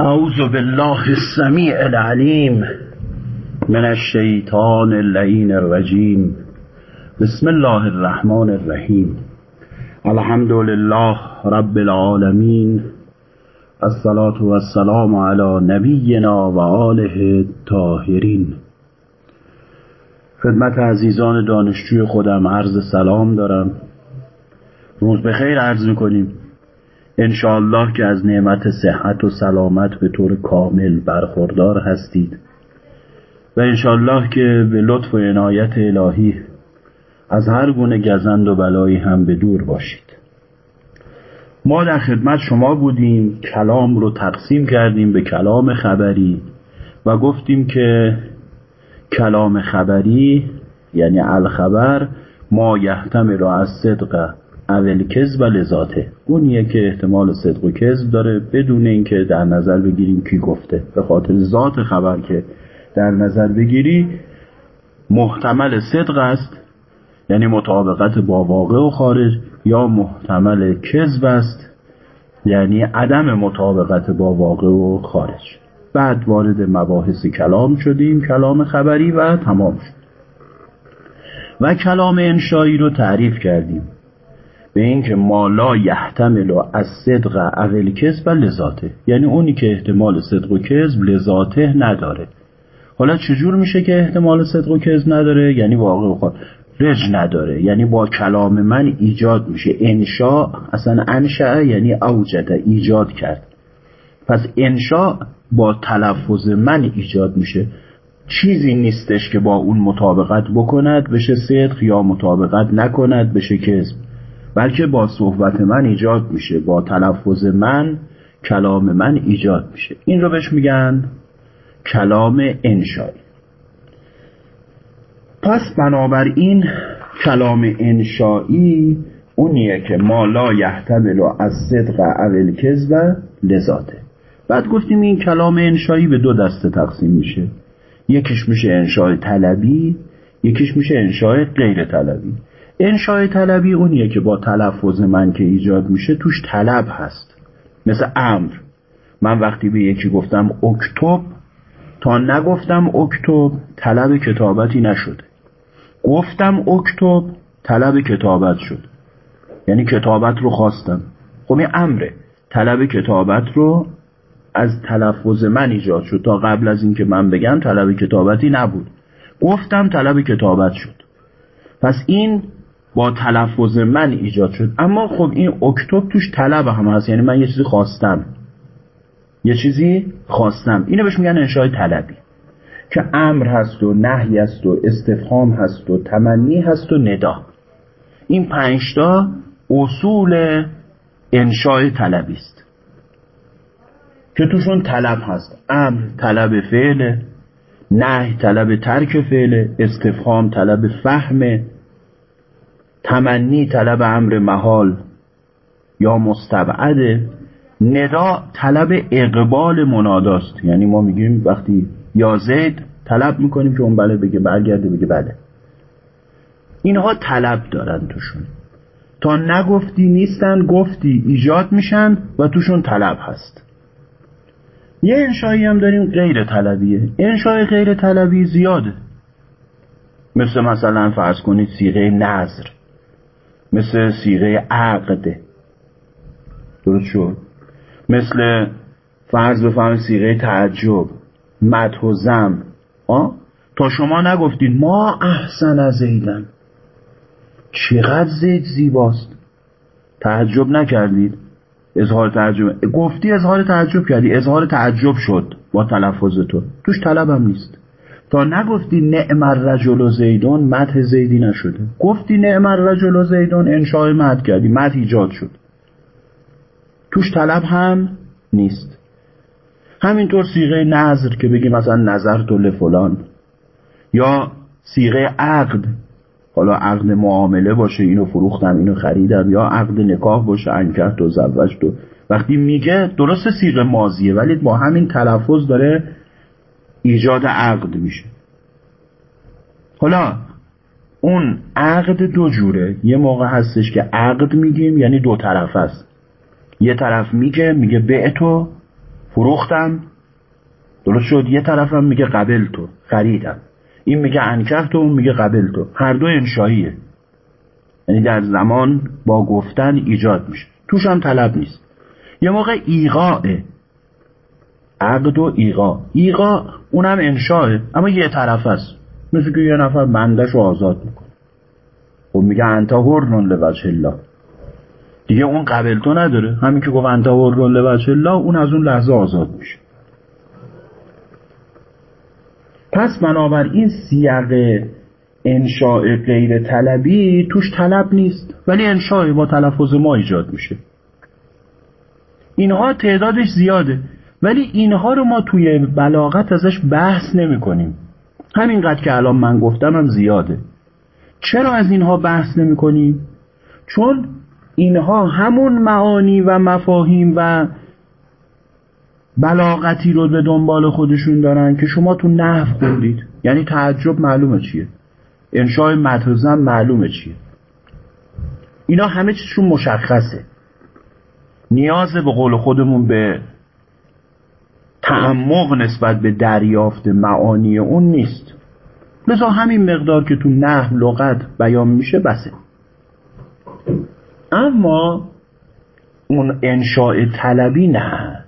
اعوذ بالله السمیع العلیم من الشیطان اللعین الرجیم. بسم الله الرحمن الرحیم. الحمد لله رب العالمین. الصلاة والسلام علی نبینا و آله الطاهرین. خدمت عزیزان دانشجوی خودم عرض سلام دارم. روز بخیر عرض می‌کنیم. انشاءالله که از نعمت صحت و سلامت به طور کامل برخوردار هستید. و انشاءالله که به لطف و عنایت الهی از هر گونه گزند و بلایی هم به دور باشید. ما در خدمت شما بودیم کلام رو تقسیم کردیم به کلام خبری و گفتیم که کلام خبری یعنی الخبر ما یحتمل از صدق اول کذب لذاته. اونیه که احتمال صدق و کذب داره بدون اینکه در نظر بگیریم کی گفته. به خاطر ذات خبر که در نظر بگیری محتمل صدق است یعنی مطابقت با واقع و خارج یا محتمل کذب است یعنی عدم مطابقت با واقع و خارج. بعد وارد مباحث کلام شدیم کلام خبری و تمام شد. و کلام انشایی رو تعریف کردیم. به اینکه مالا یحتمل از صدق اول کذب لذاته. یعنی اونی که احتمال صدق و کذب لذاته نداره. حالا چجور میشه که احتمال صدق و کذب نداره؟ یعنی واقع خود رج نداره. یعنی با کلام من ایجاد میشه. انشا اصلا انشا یعنی اوجده ایجاد کرد. پس انشا با تلفظ من ایجاد میشه. چیزی نیستش که با اون مطابقت بکند بشه صدق یا مطابقت نکند بشه کذب. بلکه با صحبت من ایجاد میشه با تلفظ من کلام من ایجاد میشه. این رو بهش میگن کلام انشایی پس بنابراین کلام انشایی اونیه که ما لا یحتمل از صدق اول کذب لذاته. بعد گفتیم این کلام انشایی به دو دسته تقسیم میشه. یکیش میشه انشای طلبی یکیش میشه انشای غیر طلبی. انشای طلبی اونیه که با تلفظ من که ایجاد میشه توش طلب هست. مثل امر. من وقتی به یکی گفتم اکتب تا نگفتم اکتب طلب کتابتی نشده. گفتم اکتب طلب کتابت شد. یعنی کتابت رو خواستم. خب این امره. طلب کتابت رو از تلفظ من ایجاد شد. تا قبل از اینکه من بگم طلب کتابتی نبود. گفتم طلب کتابت شد. پس این با تلفظ من ایجاد شد. اما خب این اکتب توش طلب هم هست. یعنی من یه چیزی خواستم. یه چیزی خواستم. اینو بهش میگن انشای طلبی. که امر هست و نهی هست و استفهام هست و تمنی هست و ندا. این پنجتا اصول انشای طلبی است. که توشون طلب هست. امر طلب فعل نه طلب ترک فعل استفهام طلب فهم. تمنی طلب امر محال یا مستبعده ندا طلب اقبال مناداست. یعنی ما میگیم وقتی یا زید طلب می‌کنیم که اون بله بگه برگرده بگه بله. اینها طلب دارن توشون. تا نگفتی نیستن گفتی ایجاد میشن و توشون طلب هست. یه انشایی هم داریم غیر طلبیه. انشای غیر طلبی زیاده. مثل مثلا فرض کنید سیغه نظر مثل سیغه عقد. درست شد؟ مثل فرض بفهم سیغه تعجب مدح و زم تا شما نگفتید ما احسن از زیدن. چقدر زید زیباست. تعجب نکردید؟ اظهار تعجب. گفتی اظهار تعجب کردی. اظهار تعجب شد با تلفظ تو. توش طلبم نیست. تا نگفتی نعم الرجل و زیدون مدح زیدی نشده. گفتی نعم الرجل و زیدون انشاء مدح کردی مدح ایجاد شد. توش طلب هم نیست. همینطور سیغه نظر که بگی مثلا نظر تو فلان. یا سیغه عقد. حالا عقد معامله باشه اینو فروختم اینو خریدم. یا عقد نکاح باشه انکه تو زوج تو. وقتی میگه درست سیغه مازیه ولی با همین تلفظ داره ایجاد عقد میشه. حالا اون عقد دو جوره. یه موقع هستش که عقد میگیم یعنی دو طرف است. یه طرف میگه میگه به تو فروختم. درست شد؟ یه طرفم میگه قبل تو خریدم. این میگه انکه تو اون میگه قبل تو. هر دو انشاییه. یعنی در زمان با گفتن ایجاد میشه. توش هم طلب نیست. یه موقع ایقاعه عقد و ایقا. ایقا اونم انشاه اما یه طرف است. مثل که یه نفر بندش رو آزاد می‌کنه. خب میگه انتا هرنون لوجه الله. دیگه اون قبل تو نداره. همین که گفت انتا هرنون لوجه الله اون از اون لحظه آزاد میشه. پس بنابراین سیاق انشاء غیر طلبی توش طلب نیست. ولی انشاء با تلفظ ما ایجاد میشه. اینها تعدادش زیاده. ولی اینها رو ما توی بلاغت ازش بحث نمی کنیم همینقدر که الان من گفتم هم زیاده. چرا از اینها بحث نمی کنیم؟ چون اینها همون معانی و مفاهیم و بلاغتی رو به دنبال خودشون دارن که شما تو نحو خوندید. یعنی تعجب معلومه چیه؟ انشاء متوزن معلومه چیه؟ اینا همه چیزشون مشخصه. نیاز به قول خودمون به تعمق نسبت به دریافت معانی اون نیست. لذا همین مقدار که تو نحو لغت بیان میشه بسه. اما اون انشاء طلبی نه.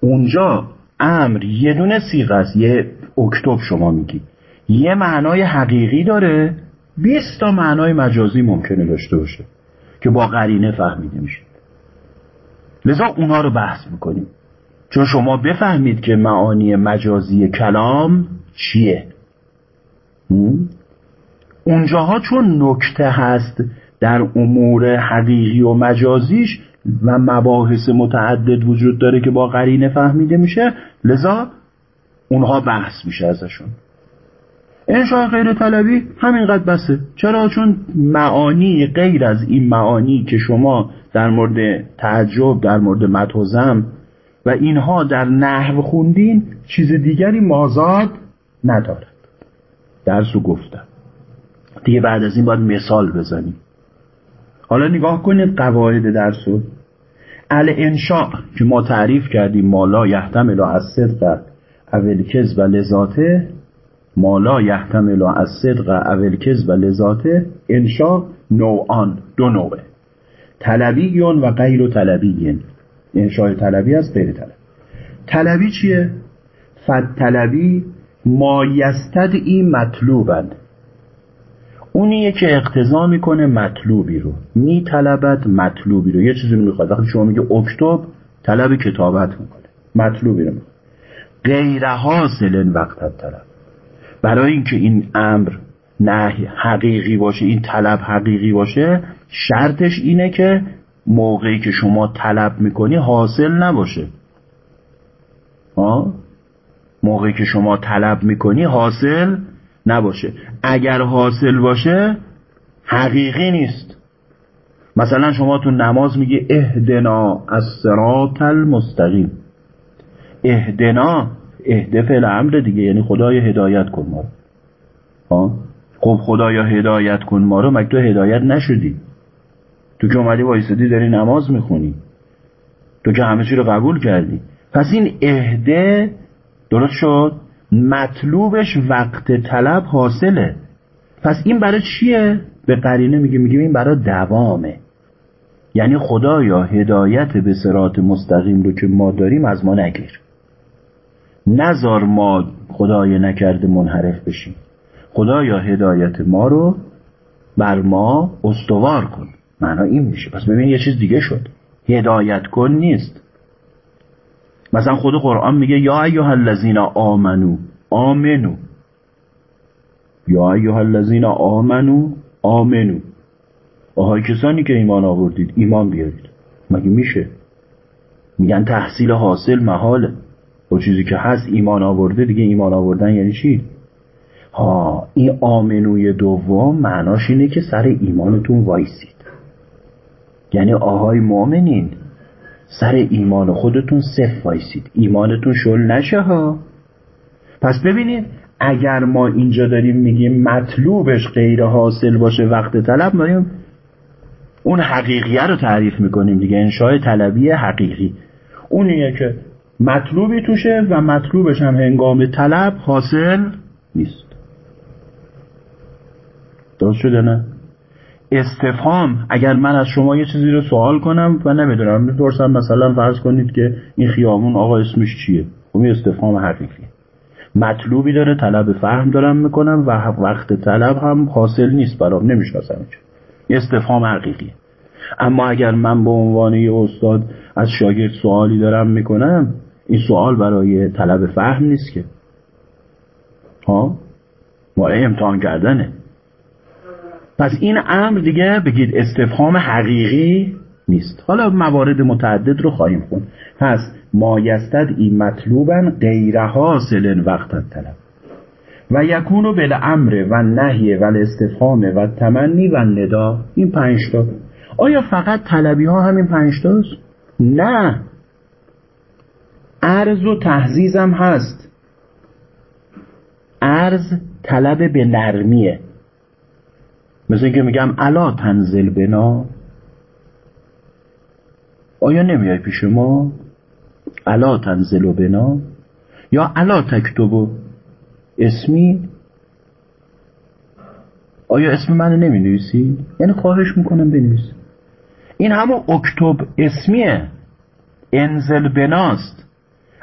اونجا امر یه دونه سیغه است یه اکتب شما میگی. یه معنای حقیقی داره 20 تا معنای مجازی ممکنه داشته باشه که با قرینه فهمیده میشه. لذا اونها رو بحث می‌کنیم. چون شما بفهمید که معانی مجازی کلام چیه. اونجاها چون نکته هست در امور حقیقی و مجازیش و مباحث متعدد وجود داره که با قرینه فهمیده میشه لذا اونها بحث میشه ازشون. انشاء غیر طلبی همینقدر بسه. چرا؟ چون معانی غیر از این معانی که شما در مورد تعجب در مورد متوزم و اینها در نحو خوندین چیز دیگری مازاد ندارد. درس گفتم. دیگه بعد از این باید مثال بزنیم. حالا نگاه کنید قواعد درسو ال انشاء که ما تعریف کردیم مالا یحتمل از صدق اول کذب لذاته مالا یحتمل از صدق اول کذب لذاته. انشاء نوعان دو نوعه. طلبیون و غیر طلبیین انشاء طلبی از غیر طلبی طلبی چیه؟ فد طلبی ما این مطلوبند. اونیه که اقتضا می‌کنه مطلوبی رو. میطلبد مطلوبی رو. یه چیزی می‌خواد. وقتی شما میگه اکتب طلب کتابت می‌کنه. مطلوبی رو می‌خواد. غیر حاصل وقت طلب. برای اینکه این امر نه حقیقی باشه این طلب حقیقی باشه شرطش اینه که موقعی که شما طلب می‌کنی حاصل نباشه. ها موقعی که شما طلب می‌کنی حاصل نباشه. اگر حاصل باشه حقیقی نیست. مثلا شما تو نماز میگه اهدنا از سرات المستقیم. اهدنا اهده فعل دیگه یعنی خدای هدایت کن ما رو. خب خدایا هدایت کن ما رو مگه تو هدایت نشدی؟ تو که اومدی وایسادی داری نماز می‌خونی. تو که همه چی رو قبول کردی. پس این اهده درست شد؟ مطلوبش وقت طلب حاصله. پس این برای چیه؟ به قرینه میگه میگه این برای دوامه. یعنی خدایا هدایت به سرات مستقیم رو که ما داریم از ما نگیر. نزار ما خدای نکرده منحرف بشیم. خدایا هدایت ما رو بر ما استوار کن. معنا این میشه. پس ببین یه چیز دیگه شد. هدایت کن نیست. مثلا خود قرآن میگه یا ایها الذین آمنو آمنو. یا ایها الذین آمنو آمنو. آهای کسانی که ایمان آوردید ایمان بیارید. مگه میشه؟ میگن تحصیل حاصل محاله با چیزی که هست ایمان آورده دیگه ایمان آوردن یعنی چی؟ ها این آمنوی دوم معناش اینه که سر ایمانتون وایسید. یعنی آهای مؤمنین. سر ایمان خودتون صف وایسید. ایمانتون شل نشه ها. پس ببینید اگر ما اینجا داریم میگیم مطلوبش غیر حاصل باشه وقت طلب ما اون حقیقیه رو تعریف می‌کنیم دیگه. انشاء طلبی حقیقی. اونیه که مطلوبی توشه و مطلوبش هم هنگام طلب حاصل نیست. درست شده نه؟ استفهام. اگر من از شما یه چیزی رو سوال کنم و نمی‌دونم می‌پرسم مثلا فرض کنید که این خیابون آقا اسمش چیه؟ خب این استفهام حقیقیه مطلوبی داره طلب فهم دارم می‌کنم و وقت طلب هم حاصل نیست برام نمی‌شناسم استفهام حقیقیه. اما اگر من به عنوان یه استاد از شاگرد سوالی دارم می‌کنم این سوال برای طلب فهم نیست که. ها؟ ما امتحان کردنه. پس این امر دیگه بگید استفهام حقیقی نیست. حالا موارد متعدد رو خواهیم خون پس مایستد این مطلوبا غیر حاصل وقت طلب. و یکونو بالامر و نهی و استفهام و تمنی و ندا این پنج تا. آیا فقط طلبی ها همین پنج تاست؟ نه. عرض و تحزیزم هست. عرض طلب به نرمیه. مثل اینکه میگم الا تنزل بنا. آیا نمیای پیش ما؟ الا تنزل و بنا. یا الا تکتب اسمی؟ آیا اسم من نمی نویسی؟ یعنی خواهش می‌کنم بنویس. این همون اکتب اسمیه. انزل بناست.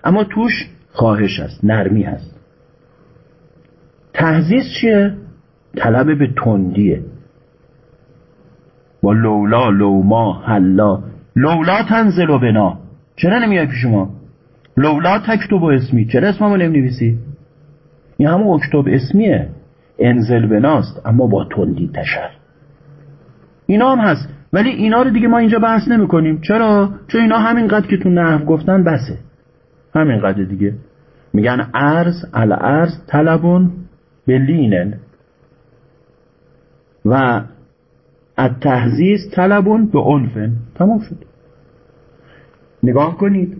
اما توش خواهش است نرمی هست. تحزیز چیه؟ طلب به تندیه. با لولا لوما حلا. لولا تنزل و بنا. چرا نمیای پیش ما؟ لولا تکتب و اسمی. چرا اسممو نمی‌نویسی؟ این همون اکتب اسمیه. انزل بناست اما با تندی تشر. اینا هم هست ولی اینا رو دیگه ما اینجا بحث نمی کنیم چرا؟ چون اینا همینقدر که تو نحو گفتن بسه. همینقدر دیگه. میگن ارز الارز طلبون به لینن. و التحزیز طلبون به عنفن تمام شد. نگاه کنید.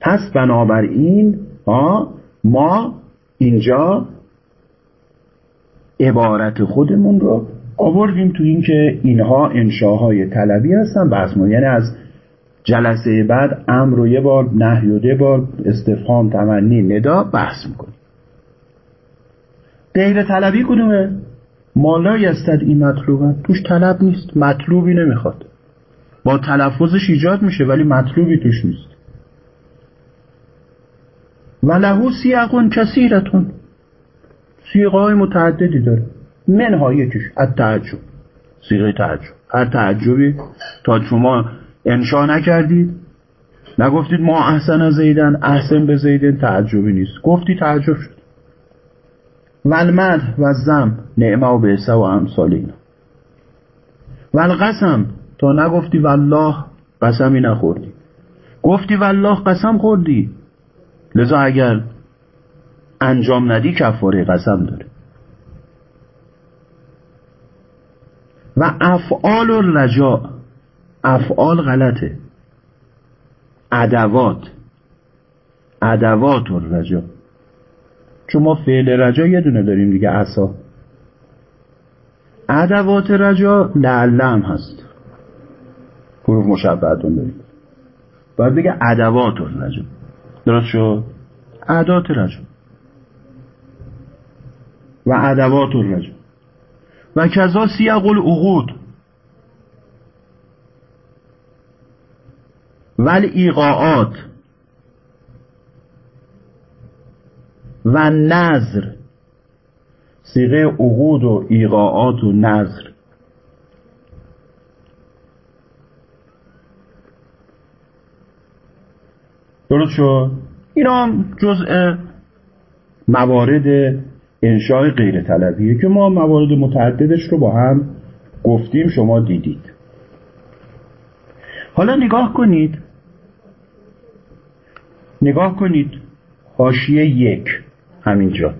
پس بنابراین ما اینجا عبارت خودمون رو آوردیم تو اینکه اینها انشاهای طلبی هستن. بحث ما یعنی از جلسه بعد امر و یه بار نهی و بار استفهام تمنی ندا بحث می‌کنیم. غیر طلبی کدومه؟ مالا یستد این مطلوبه توش طلب نیست مطلوبی نمی‌خواد. با تلفظش ایجاد میشه ولی مطلوبی توش نیست. و لهو سیقون کسیرتون سیغای متعددی داره. منها یکیش از تعجب سیغه تعجب. هر تعجبی تا شما انشا نکردید نگفتید ما احسن زیدن احسن به زیدن تعجبی نیست. گفتی تعجب شد. و و زم نعمه و بعثه و امثال اینا. و القسم تا نگفتی والله قسمی نخوردی. گفتی والله قسم خوردی. لذا اگر انجام ندی کفاره قسم داره. و افعال و رجا افعال غلطه. ادوات ادوات و رجا چون ما فعل رجا یه دونه داریم دیگه عصا. ادوات رجا لعلم هست. حروف مشبهتون داریم. باید بگه ادوات رجا. درست شد؟ ادات رجا. و ادوات رجا. و کذا سیق العقود. ولی ایقاعات و نظر سیغه عقود و ایقاعات و نظر درست شد؟ اینا هم جزء موارد انشاء غیر طلبیه که ما موارد متعددش رو با هم گفتیم شما دیدید. حالا نگاه کنید. نگاه کنید. حاشیه یک. همینجا.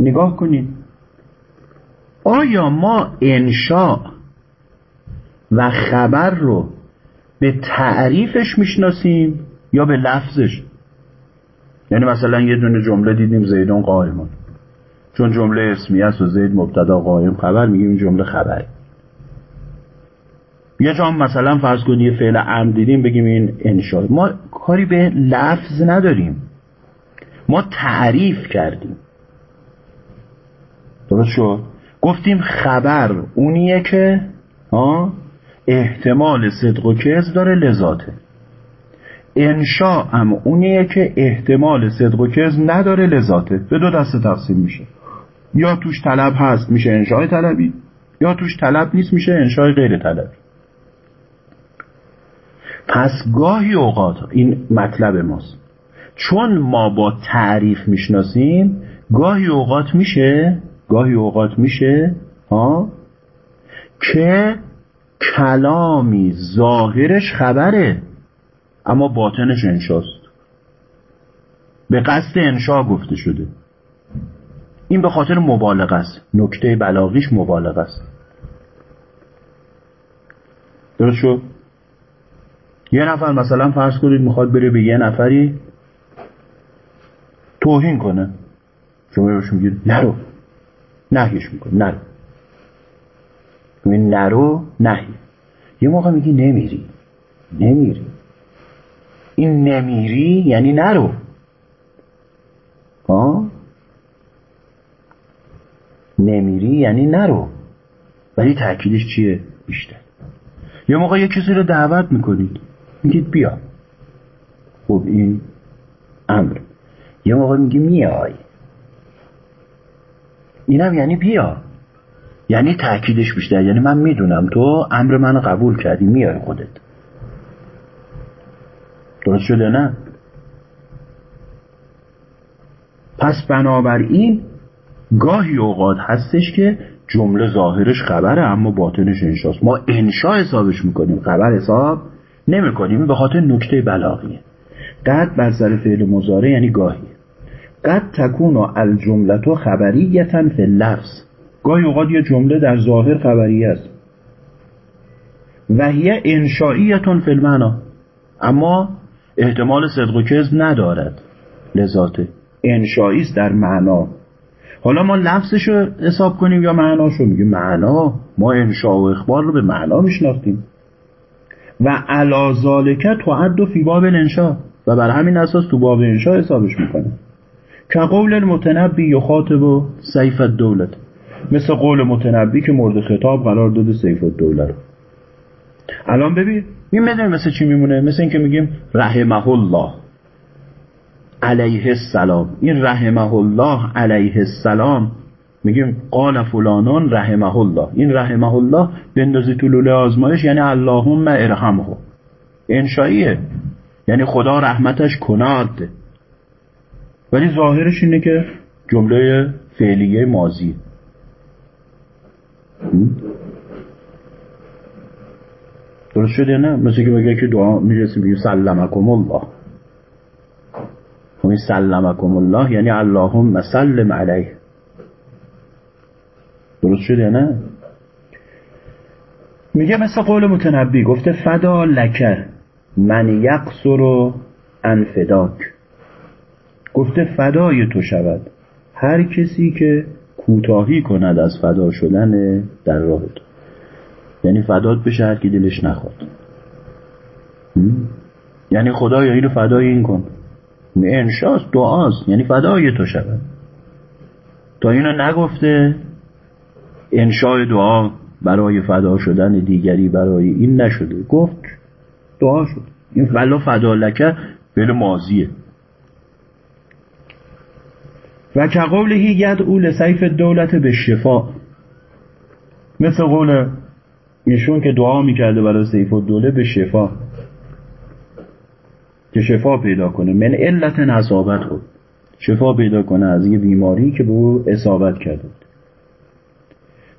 نگاه کنید آیا ما انشاء و خبر رو به تعریفش می‌شناسیم یا به لفظش؟ یعنی مثلا یه دونه جمله دیدیم زیدون قائمون چون جمله اسمی است و زید مبتدا قائم خبر میگیم این جمله خبره. یه جا مثلا فرض کنید یه فعل امر دیدیم بگیم این انشاء. ما کاری به لفظ نداریم. ما تعریف کردیم. درست شد؟ گفتیم خبر اونیه که احتمال صدق و کذب داره لذاته. انشا هم اونیه که احتمال صدق و کذب نداره لذاته. به دو دسته تقسیم میشه. یا توش طلب هست میشه انشای طلبی. یا توش طلب نیست میشه انشای غیر طلبی. پس گاهی اوقات این مطلب ماست. چون ما با تعریف می‌شناسیم گاهی اوقات میشه گاهی اوقات میشه ها؟ که کلامی ظاهرش خبره اما باطنش انشاست. به قصد انشا گفته شده. این به خاطر مبالغه است. نکته بلاغیش مبالغه است. درست شد؟ یه نفر مثلا فرض کنید می‌خواد بره به یه نفری توهین کنه. شما بهش میگید نرو. نهیش می‌کنه. نرو. میگه نرو نهی. یه موقع میگی نمیری. نمیری. این نمیری یعنی نرو. ها؟ نمیری یعنی نرو. ولی تاکیدش چیه؟ بیشتر. یه موقع یه کسی رو دعوت می‌کنید. میگید بیا. خب این امر. یه موقع میگی میای. اینم یعنی بیا. یعنی تاکیدش بیشتر. یعنی من می‌دونم. تو امر منو قبول کردی. میای خودت. درست شده نه؟ پس بنابراین گاهی اوقات هستش که جمله ظاهرش خبره اما باطنش انشاست. ما انشا حسابش می‌کنیم. خبر حساب نمی‌کنیم به خاطر نکته بلاغیه. قد بر سر فعل مزاره یعنی گاهی قد تکون الجملتو خبریتا فی اللفظ. گاهی اوقات یه جمله در ظاهر خبری است. و هی انشائیتون فی المعنا. اما احتمال صدق و کذب ندارد. لذاته. است در معنا. حالا ما لفظش رو حساب کنیم یا معناشو میگیم معنا. ما انشا و اخبار رو به معنا میشناختیم. و علا ذالک تعد فی باب الانشا و بر همین اساس تو باب انشا حسابش می‌کنه. که قول المتنبی یخاطب و سیف الدولت. مثل قول متنبی که مورد خطاب قرار داده سیف الدوله الان ببین این می‌دونی مثل چی میمونه؟ مثل اینکه میگیم رحمه الله علیه السلام. این رحمه الله علیه السلام میگیم قال فلانان رحمه الله این رحمه الله بندازی تو آزمایش یعنی اللهم ارحمه. انشاییه یعنی خدا رحمتش کناد ولی ظاهرش اینه که جمله فعلیه ماضی. درست شده نه؟ مثل که بگه که دعا می‌رسیم بگیم سلمکم الله خب این سلمکم الله یعنی اللهم سلم علیه. درست شده نه؟ میگه مثل قول متنبی گفته فدا لکه من یقصر انفداک. گفته فدای تو شود. هر کسی که کوتاهی کند از فدا شدن در راه تو. یعنی فدات بشه هر کی دلش نخواد. یعنی خدایا اینو فدای این کن. انشاست دعاست. یعنی فدای تو شود. تا اینو نگفته انشای دعا برای فدا شدن دیگری برای این نشده. گفت دعا شد. این فلا فدا لکه فعل ماضیه. و که قولهی ید اول سیف دولت به شفا. مثل قول ایشون که دعا می‌کرده برای سیف الدوله به شفا. که شفا پیدا کنه. من علت نصابت خود. شفا پیدا کنه از یه بیماری که به او اصابت کرده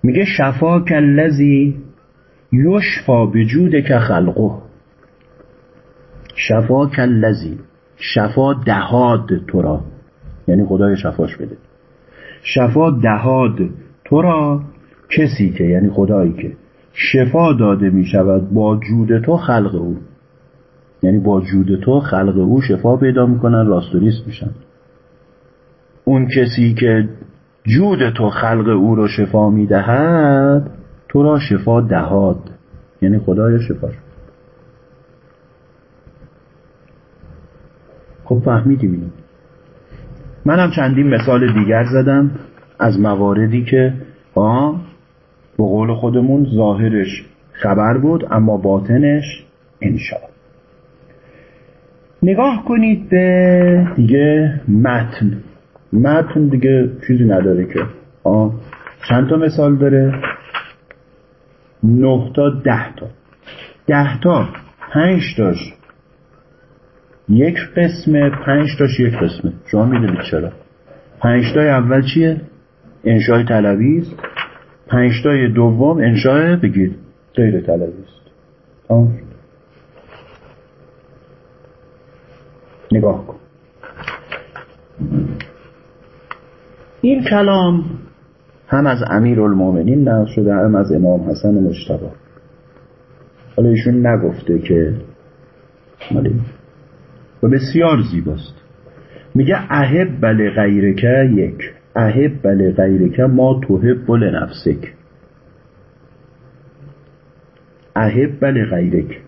میگه شفا کلزی یشفا بجود که خلقه. شفا کلزی شفا دهاد تو را یعنی خدای شفاش بده. شفا دهاد تو را کسی که یعنی خدایی که شفا داده می شود با جود تو خلق او. یعنی با جود تو خلق او شفا پیدا می‌کنن راستوریست میشن. اون کسی که جود تو خلق او رو شفا می‌دهد تو را شفا دهاد. یعنی خدای شفا خب فهمیدیم اینو منم چندین مثال دیگر زدم از مواردی که آه به قول خودمون ظاهرش خبر بود اما باطنش انشا نگاه کنید به دیگه متن. متن دیگه چیزی نداره که. آه. چند تا مثال داره؟ نه تا ده تا. ده تا. پنج تاش. یک قسمه پنج تاش یک قسمه شما می‌دونید چرا؟ پنج تای اول چیه؟ انشای است پنج تای دوم انشای بگید. غیر طلبی است نگاه کن. این کلام هم از امیر المومنین نقل شده هم از امام حسن مجتبا حالا ایشون نگفته که و بسیار زیباست. میگه احب بل غیرکه یک. احب بل غیرکه ما توهب بل نفسک احب بل غیرک.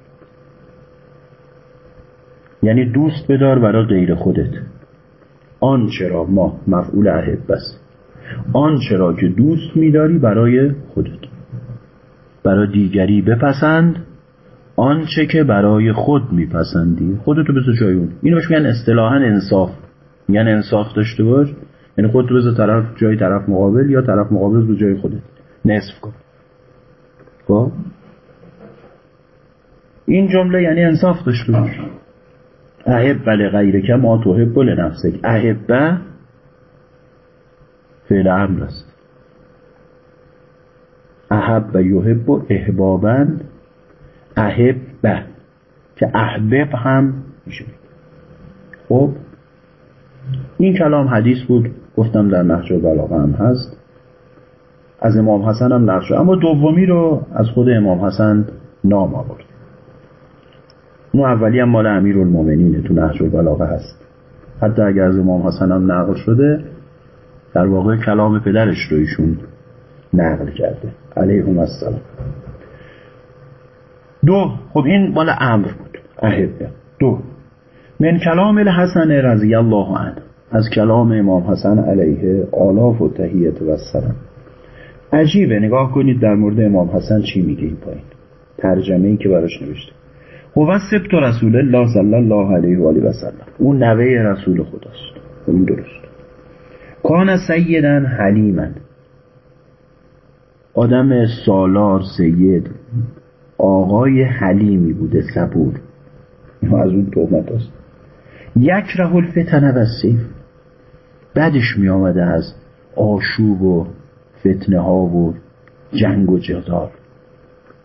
یعنی دوست بدار برای غیر خودت. آن چرا ما مفعول احب است آن چرا که دوست میداری برای خودت. برای دیگری بپسند آنچه که برای خود میپسندی. خودتو بذار جای اون. اینو بهش میگن اصطلاحا انصاف. میگن انصاف داشته باش. یعنی خودتو بذار طرف جای طرف مقابل یا طرف مقابل به جای خودت. نصف کن. خب؟ این جمله یعنی انصاف داشته باش. احب غیر که ما تحب لنفسک احبه فعل امر است. احب و یحب احبابا احب که احبب هم میشه خب؟ این کلام حدیث بود. گفتم در نحج بلاغه هم هست. از امام حسن هم نقل اما دومی رو از خود امام حسن نام آورد. اون اولی هم مال امیر المومنینه تو نحج بلاغه هست. حتی اگر از امام حسن هم نقل شده در واقع کلام پدرش رو ایشون نقل کرده. علیهم السلام. دو خب این مال امر بود. احبه دو من کلام الحسن رضی الله عنه از کلام امام حسن علیه آلاف و تهیت و سلام عجیبه نگاه کنید در مورد امام حسن چی میگه این پایین. ترجمه ای که براش نوشته. هو سبت رسول الله صلی الله علیه و آله و سلم. اون نوه رسول خداست. این درست. کان سیدن حلیمن آدم سالار سید آقای حلیمی بوده صبور. از اون تومت است. یک رهول فتنه و سیف. بدش می آمده از آشوب و فتنه ها و جنگ و جدار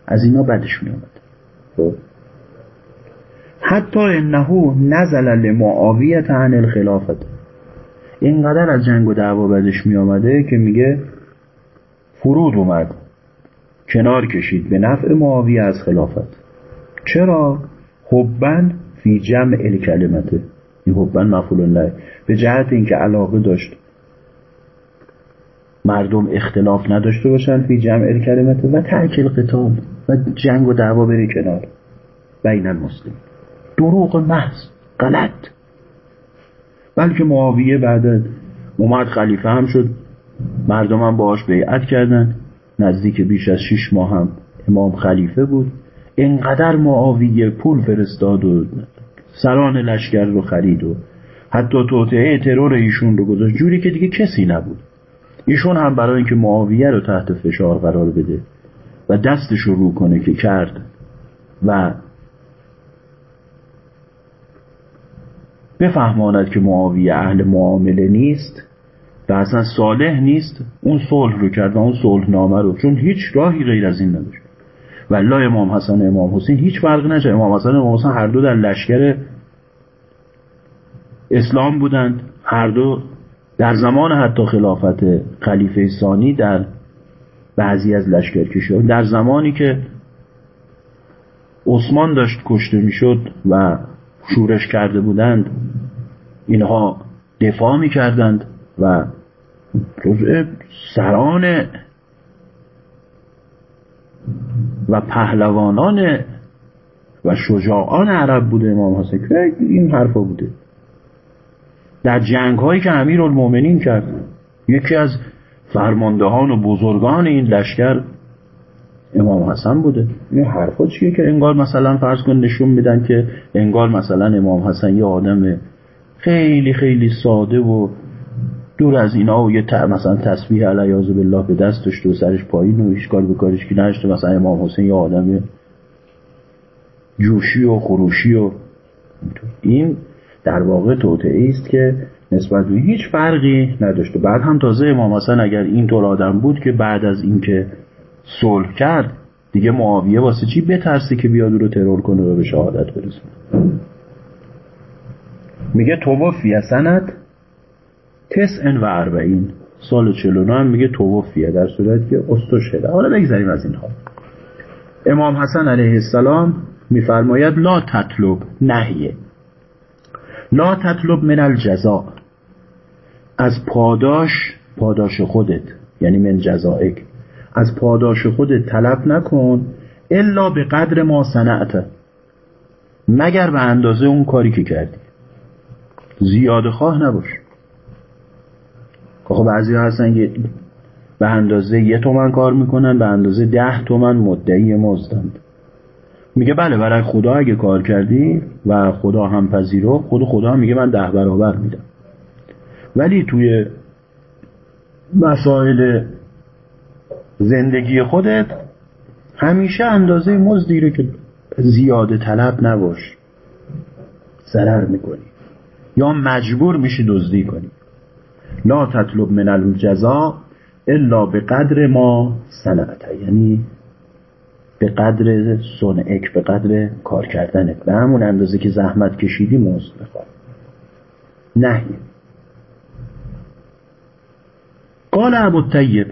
از اینا بدش می آمده. خب. حتی انه نزل لمعاویت عن الخلافت. اینقدر از جنگ و دعوا بدش می آمده که میگه فرود اومد. کنار کشید به نفع معاویه از خلافت. چرا؟ حبن فی جمع الکلمته این حبن مفعول الله. به جهت اینکه علاقه داشت. مردم اختلاف نداشته باشن فی جمع الکلمته و ترک القتال و جنگ و دعوا بری کنار. بین المسلم دروغ محض غلط. بلکه معاویه بعد اومد خلیفه هم شد. مردم هم باهاش بیعت کردن. نزدیک بیش از شیش ماه هم امام خلیفه بود. اینقدر معاویه پول فرستاد و سران لشکر رو خرید و حتی توطعه ترور ایشون رو گذاشت. جوری که دیگه کسی نبود. ایشون هم برای اینکه معاویه رو تحت فشار قرار بده و دستش رو رو کنه که کرد و بفهماند که معاویه اهل معامله نیست و اصلا صالح نیست اون صلح رو کرد و اون صلح نامه رو چون هیچ راهی غیر از این نداشت. والله امام حسن و امام حسین هیچ فرق نشه امام حسن و امام حسین هر دو در لشکر اسلام بودند. هر دو در زمان حتی خلافت خلیفه ثانی در بعضی از لشکر در زمانی که عثمان داشت کشته می‌شد و شورش کرده بودند اینها دفاع می کردند و جزء سران و پهلوانان و شجاعان عرب بوده امام حسین. این حرفا بوده. در جنگ هایی که امیر المومنین کرد یکی از فرماندهان و بزرگان این لشکر امام حسن بوده. این حرفا چیه که انگار مثلا فرض کن نشون میدن که انگار مثلا امام حسن یه آدم خیلی خیلی ساده و دور از اینا و یه مثلا تسبیح علیاذ بالله به دست داشته و سرش پایین و هیچ کار به کارش که نشته مثلا امام حسین یه آدم جوشی و خروشی و این در واقع توطعه است که نسبت به هیچ فرقی نداشته. بعد هم تازه امام حسن اگر اینطور آدم بود که بعد از اینکه صلح کرد. دیگه معاویه واسه چی بترسه که بیاد رو ترور کنه و به شهادت برسونه میگه توفیه سند تسعن و اربعین. سال 49 هم میگه توفیه در صورت که شده حالا بگذاریم از اینها. امام حسن علیه السلام میفرماید لا تطلب نهیه. لا تطلب من الجزاء از پاداش پاداش خودت. یعنی من جزائک. از پاداش خودت طلب نکن الا به قدر ما صنعت. مگر به اندازه اون کاری که کردی. زیاده خواه نباش. خب بعضی هستن یه به اندازه یه تومن کار می‌کنن به اندازه ده تومن مدعی مزدند. میگه بله برای خدا اگه کار کردی و خدا هم پذیرو خود خدا میگه من ده برابر میدم. ولی توی مسائل زندگی خودت همیشه اندازه مزدی رو که زیاده طلب نباش. ضرر می‌کنی. یا مجبور میشی دزدی کنی. لا تطلب من الجزا الا به قدر ما صنعت. یعنی به قدر سنعک به قدر کار کردنت به همون اندازه که زحمت کشیدی مزد بخواد نهی. قال ابو الطیب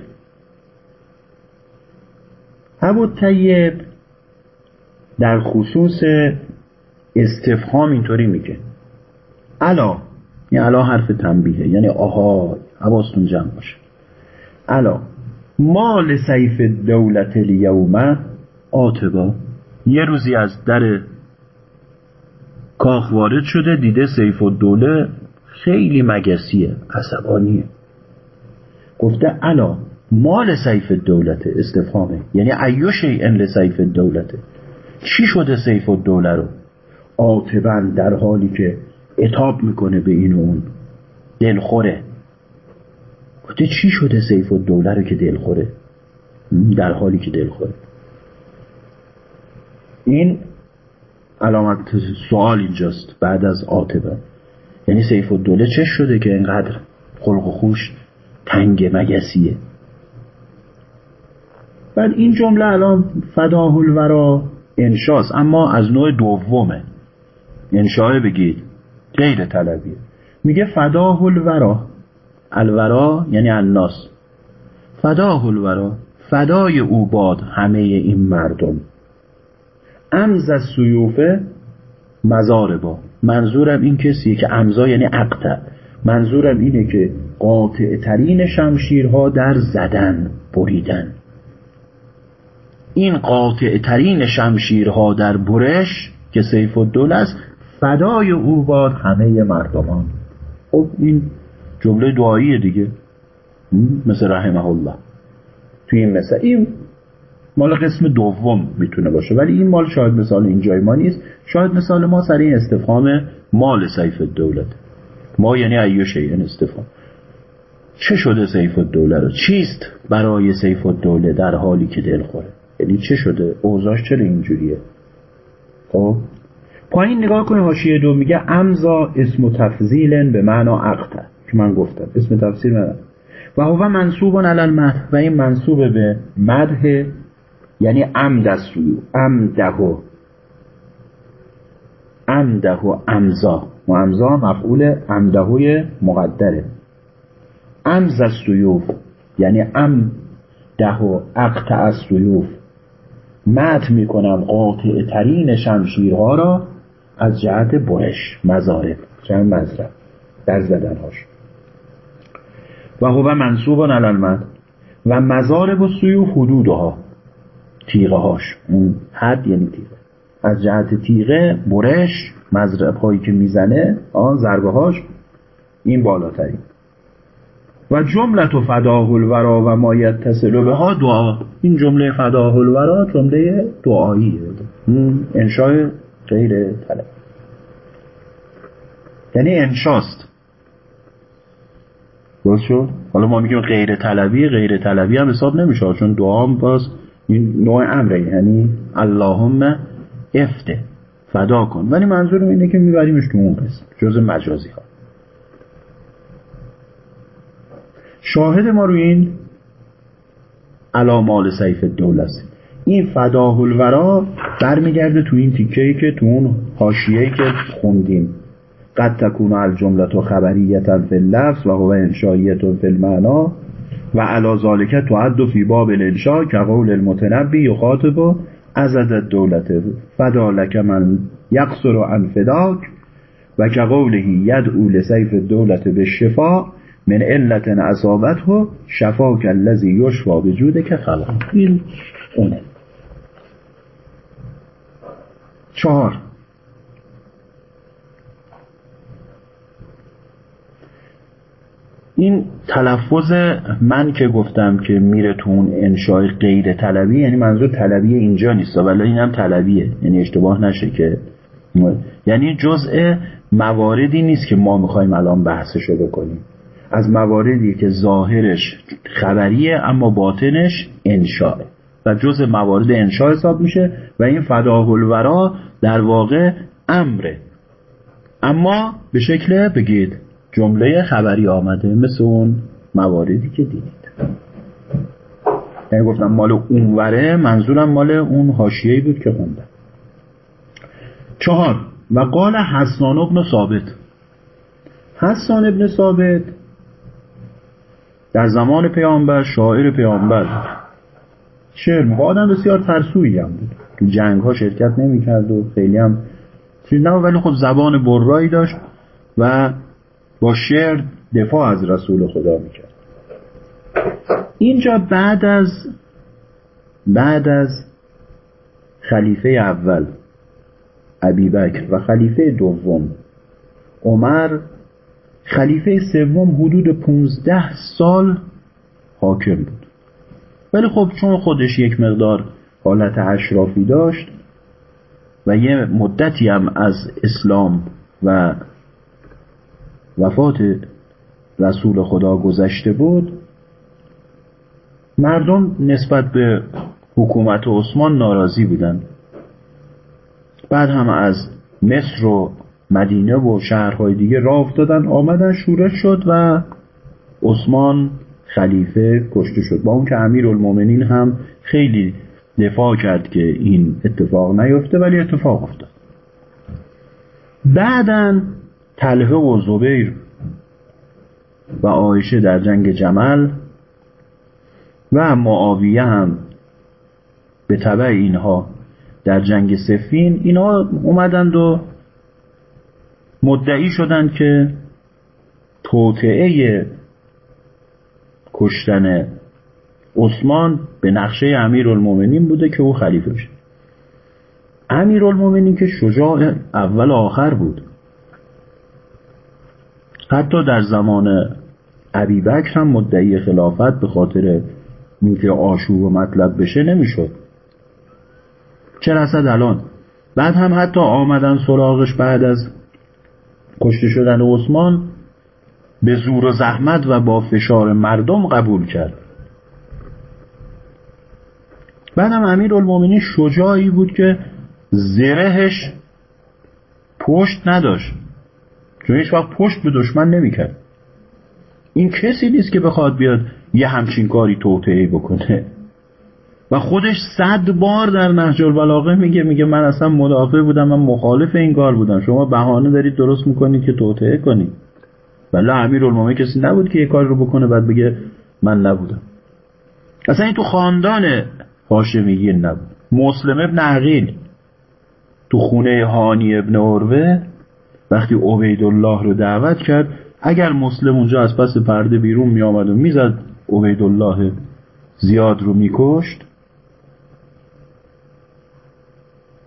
ابو الطیب در خصوص استفهام اینطوری میگه. ألا این ألا حرف تنبیه یعنی آها حواستون جمع باشه. ألا ما لسيف الدولة اليوم عاتبا یه روزی از در کاخ وارد شده دیده سیف الدوله خیلی مگسیه عصبانیه. گفته ألا ما لسيف الدولة استفهامه. یعنی أي شيء لسيف الدولة چی شده سیف و دوله رو؟ آتبن در حالی که اتاب می‌کنه به این و اون. دلخوره. گفته چی شده سیف و دوله رو که دلخوره؟ در حالی که دلخوره. این علامت سوال اینجاست. بعد از آتبه یعنی سیف و دوله چه شده که اینقدر خلق خوش تنگ مگسیه؟ بعد این جمله الان فداه الورا. انشاست اما از نوع دومه. انشاه بگید. غیر طلبیه میگه فداه الورا. الورا یعنی الناس. فداه الورا. فدای او باد همه این مردم. امز از سیوفه مزار با منظورم این کسیه که امزا یعنی عقته منظورم اینه که قاطع ترین شمشیرها در زدن بریدن. این قاطع ترین شمشیرها در برش که سیف الدول است فدای او باد همه مردمان. خب این جمله دعاییه دیگه. مثل رحمه الله. توی این مثل این مال قسم دوم می‌تونه باشه. ولی این مال شاید مثال اینجای ما نیست. شاید مثال ما سر این استفهام مال سیف دولت ما یعنی ایو شیئن استفهام. چه شده سیف الدوله چیست برای سیف الدوله در حالی که دل خوره؟ یعنی چه شده؟ اوضاش چرا اینجوریه؟ خب؟ پایین نگاه کنه حاشیه دو میگه امزا اسم تفضیل به معنا عقد که من گفتم. اسم تفسیر من. و هو منصوب علی المدح و این منصوب به مدح یعنی عمد از سویو عمده عمده امزا و امزا مفعول عمدهوی مقدره. امز از یعنی ام ده و اقطع از سیوف مت می‌کنم قاطع ترین شمشیرها را از جهت برش مزارب چند مزرب در زدنهاش. و هو منصوب علالمد و مزارب و سیوف حدودها تیغه هاش اون حد یعنی تیغه. از جهت تیغه برش مزرعه هایی که می‌زنه آن ضربه هاش این بالاترین. و جملت و فداه الورا و ما یتصل به ها دعا. این جمله فداه الورا جمله دعایی. انشای غیر طلب. یعنی انشاست. درست شد؟ حالا ما میگیم غیر طلبی غیر طلبی هم حساب نمیشه چون دعا هم باز این نوع امره. یعنی اللهم افته فدا کن. ولی منظورم اینه که میبریمش تو اون قسم جز مجازی ها. شاهد ما روی این علامال سیف دولت. این فداه الورا برمیگرده تو این تیکه که تو اون حاشیه‌ای که خوندیم. قد تکون الجمله خبریتا فی اللفظ و هو انشائیت فی المعنا و علا ذالک تعد فی باب الانشاء که قول المتنبی یخاطب ازد دولت فدا لک من یقصر عن فداک و که قوله یدعو لسیف الدولت به شفا من علت اصابته شفاک الذی یشفا به جوده که خلق. این اونه. چهار. این تلفظ من که گفتم که میره تو اون انشای غیر طلبی یعنی منظور طلبی اینجا نیست ولی اینم طلبیه. یعنی اشتباه نشه که یعنی جزء مواردی نیست که ما می‌خوایم الان بحثشو بکنیم. از مواردی که ظاهرش خبریه اما باطنش انشاء. و جزء موارد انشاء حساب میشه و این فداه الورا در واقع امره. اما به شکل بگید جمله خبری آمده مثل اون مواردی که دیدید. یعنی گفتم مال اونوره منظورم مال اون حاشیه‌ای بود که خوندم. چهار و قال حسان ابن ثابت. حسان ابن ثابت در زمان پیامبر شاعر پیامبر. شعر موقع آدم بسیار ترسویی هم بود. تو جنگ ها شرکت نمی کرد و خیلی هم چیز نه ولی خب زبان برایی داشت و با شعر دفاع از رسول خدا می‌کرد. اینجا بعد از بعد از خلیفه اول ابی بکر و خلیفه دوم عمر خلیفه سوم حدود 15 سال حاکم بود. ولی خب چون خودش یک مقدار حالت اشرافی داشت و یه مدتی هم از اسلام و وفات رسول خدا گذشته بود مردم نسبت به حکومت عثمان ناراضی بودن بعد هم از مصر و مدینه و شهرهای دیگه راه افتادن آمدن شورش شد و عثمان خلیفه کشته شد. با اون که امیر هم خیلی دفاع کرد که این اتفاق نیفته ولی اتفاق افتاد. بعدا تلهه و زبیر و آیشه در جنگ جمل و معاویه هم به طبع اینها در جنگ سفین اینها اومدند و مدعی شدند که توطعه کشتن عثمان به نقشه امیر المومنین بوده که او خلیفه شد امیر المومنین که شجاع اول آخر بود. حتی در زمان بکر هم مدعی خلافت به خاطر اینکه آشوب و مطلب بشه نمی‌شد. چه رسد الان؟ بعد هم حتی آمدن سراغش بعد از کشته شدن عثمان به زور و زحمت و با فشار مردم قبول کرد. بعدم امیر المومنی شجاعی بود که زرهش پشت نداشت. چون هیچ وقت پشت به دشمن نمی‌کرد. این کسی نیست که بخواد بیاد یه همچین کاری توطعه بکنه. و خودش صد بار در نهج البلاغه میگه میگه من اصلا مدافع بودم من مخالف این کار بودم. شما بهانه دارید درست می‌کنید که توطعه کنید ولی امیر المومنین کسی نبود که یه کار رو بکنه بعد بگه من نبودم. اصلا این تو خاندان هاشمیگی نبود. مسلم ابن عقیل تو خونه هانی ابن عروه وقتی عبیدالله رو دعوت کرد اگر مسلم اونجا از پس پرده بیرون می آمد و می‌زد عبیدالله زیاد رو میکشت.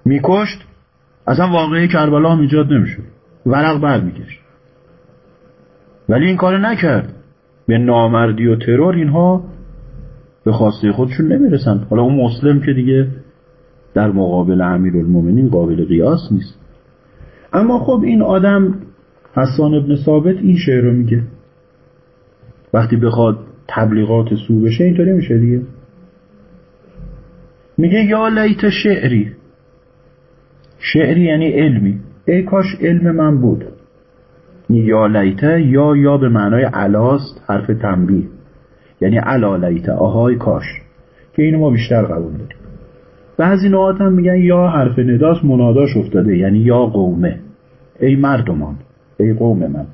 میکشت اصلا واقعی کربلا هم ایجاد نمی‌شد. ورق بر میگشت ولی این کار نکرد. به نامردی و ترور اینها به خواسته خودشون نمی‌رسن حالا اون مسلم که دیگه در مقابل امیر المومنین قابل قیاس نیست. اما خب این آدم حسان ابن ثابت این شعر رو میگه. وقتی بخواد تبلیغات سو بشه اینطوری میشه دیگه. میگه یا لیت شعری. شعری یعنی علمی. ای کاش علم من بود. یا لیته یا یا به معنای علاست حرف تنبیه. یعنی علا لیته آهای کاش. که اینو ما بیشتر قبول داریم. بعضی نوعات هم میگن یا حرف نداست مناداش افتاده. یعنی یا قومه. ای مردمان ای قوم من.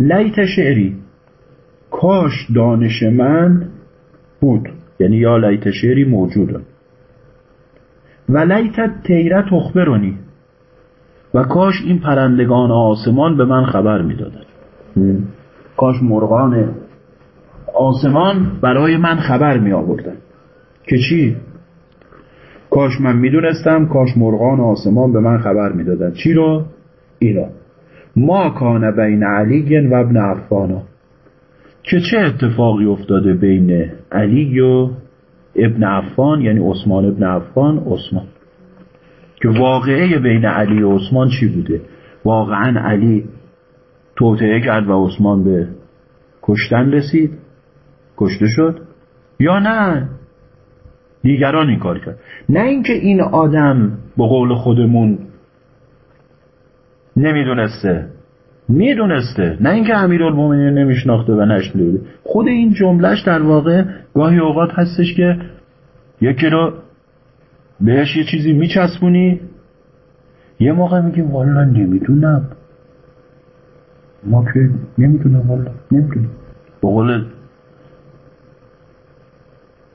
لیت شعری. کاش دانش من بود. یعنی یا لیت شعری موجوده. و لیت تیره تخبرونی و کاش این پرندگان آسمان به من خبر می‌دادند. کاش مرغان آسمان برای من خبر می آوردن که چی؟ کاش من می‌دونستم کاش مرغان آسمان به من خبر می‌دادن چی رو؟ اینا ما کان بین علی و ابن عفانا که چه اتفاقی افتاده بین علی و ابن عفان یعنی عثمان ابن عفان عثمان. که واقعه بین علی و عثمان چی بوده؟ واقعا علی توطعه کرد و عثمان به کشتن رسید. کشته شد. یا نه؟ دیگران این کار کرد. نه اینکه این آدم به قول خودمون نمی‌دونسته. می‌دونسته. نه اینکه امیرالمومنین نمیشناخته و نشنیده. خود این جملهش در واقع گاهی اوقات هستش که یکی رو بهش یه چیزی میچسبونی یه موقع میگیم والا نمی‌دونم. ما که نمی‌دونم والا نمی‌دونم. به قول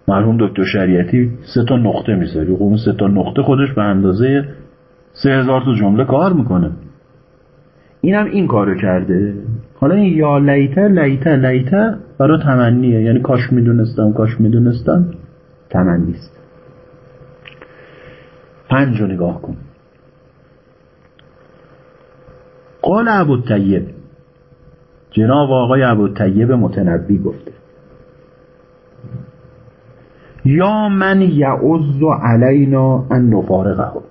مرحوم دکتر شریعتی سه تا نقطه می‌ذاری. خب اون سه تا نقطه خودش به اندازه سه هزار تا جمله کار می‌کنه. اینم این کارو کرده. حالا این یا لیته لیته لیته برای تمنیه. یعنی کاش می‌دونستم کاش می‌دونستم. تمنیست پنج رو نگاه کن. قال ابو طیب. جناب آقای ابو طیب متنبی گفته. یا من یعز علینا ان نفارقه.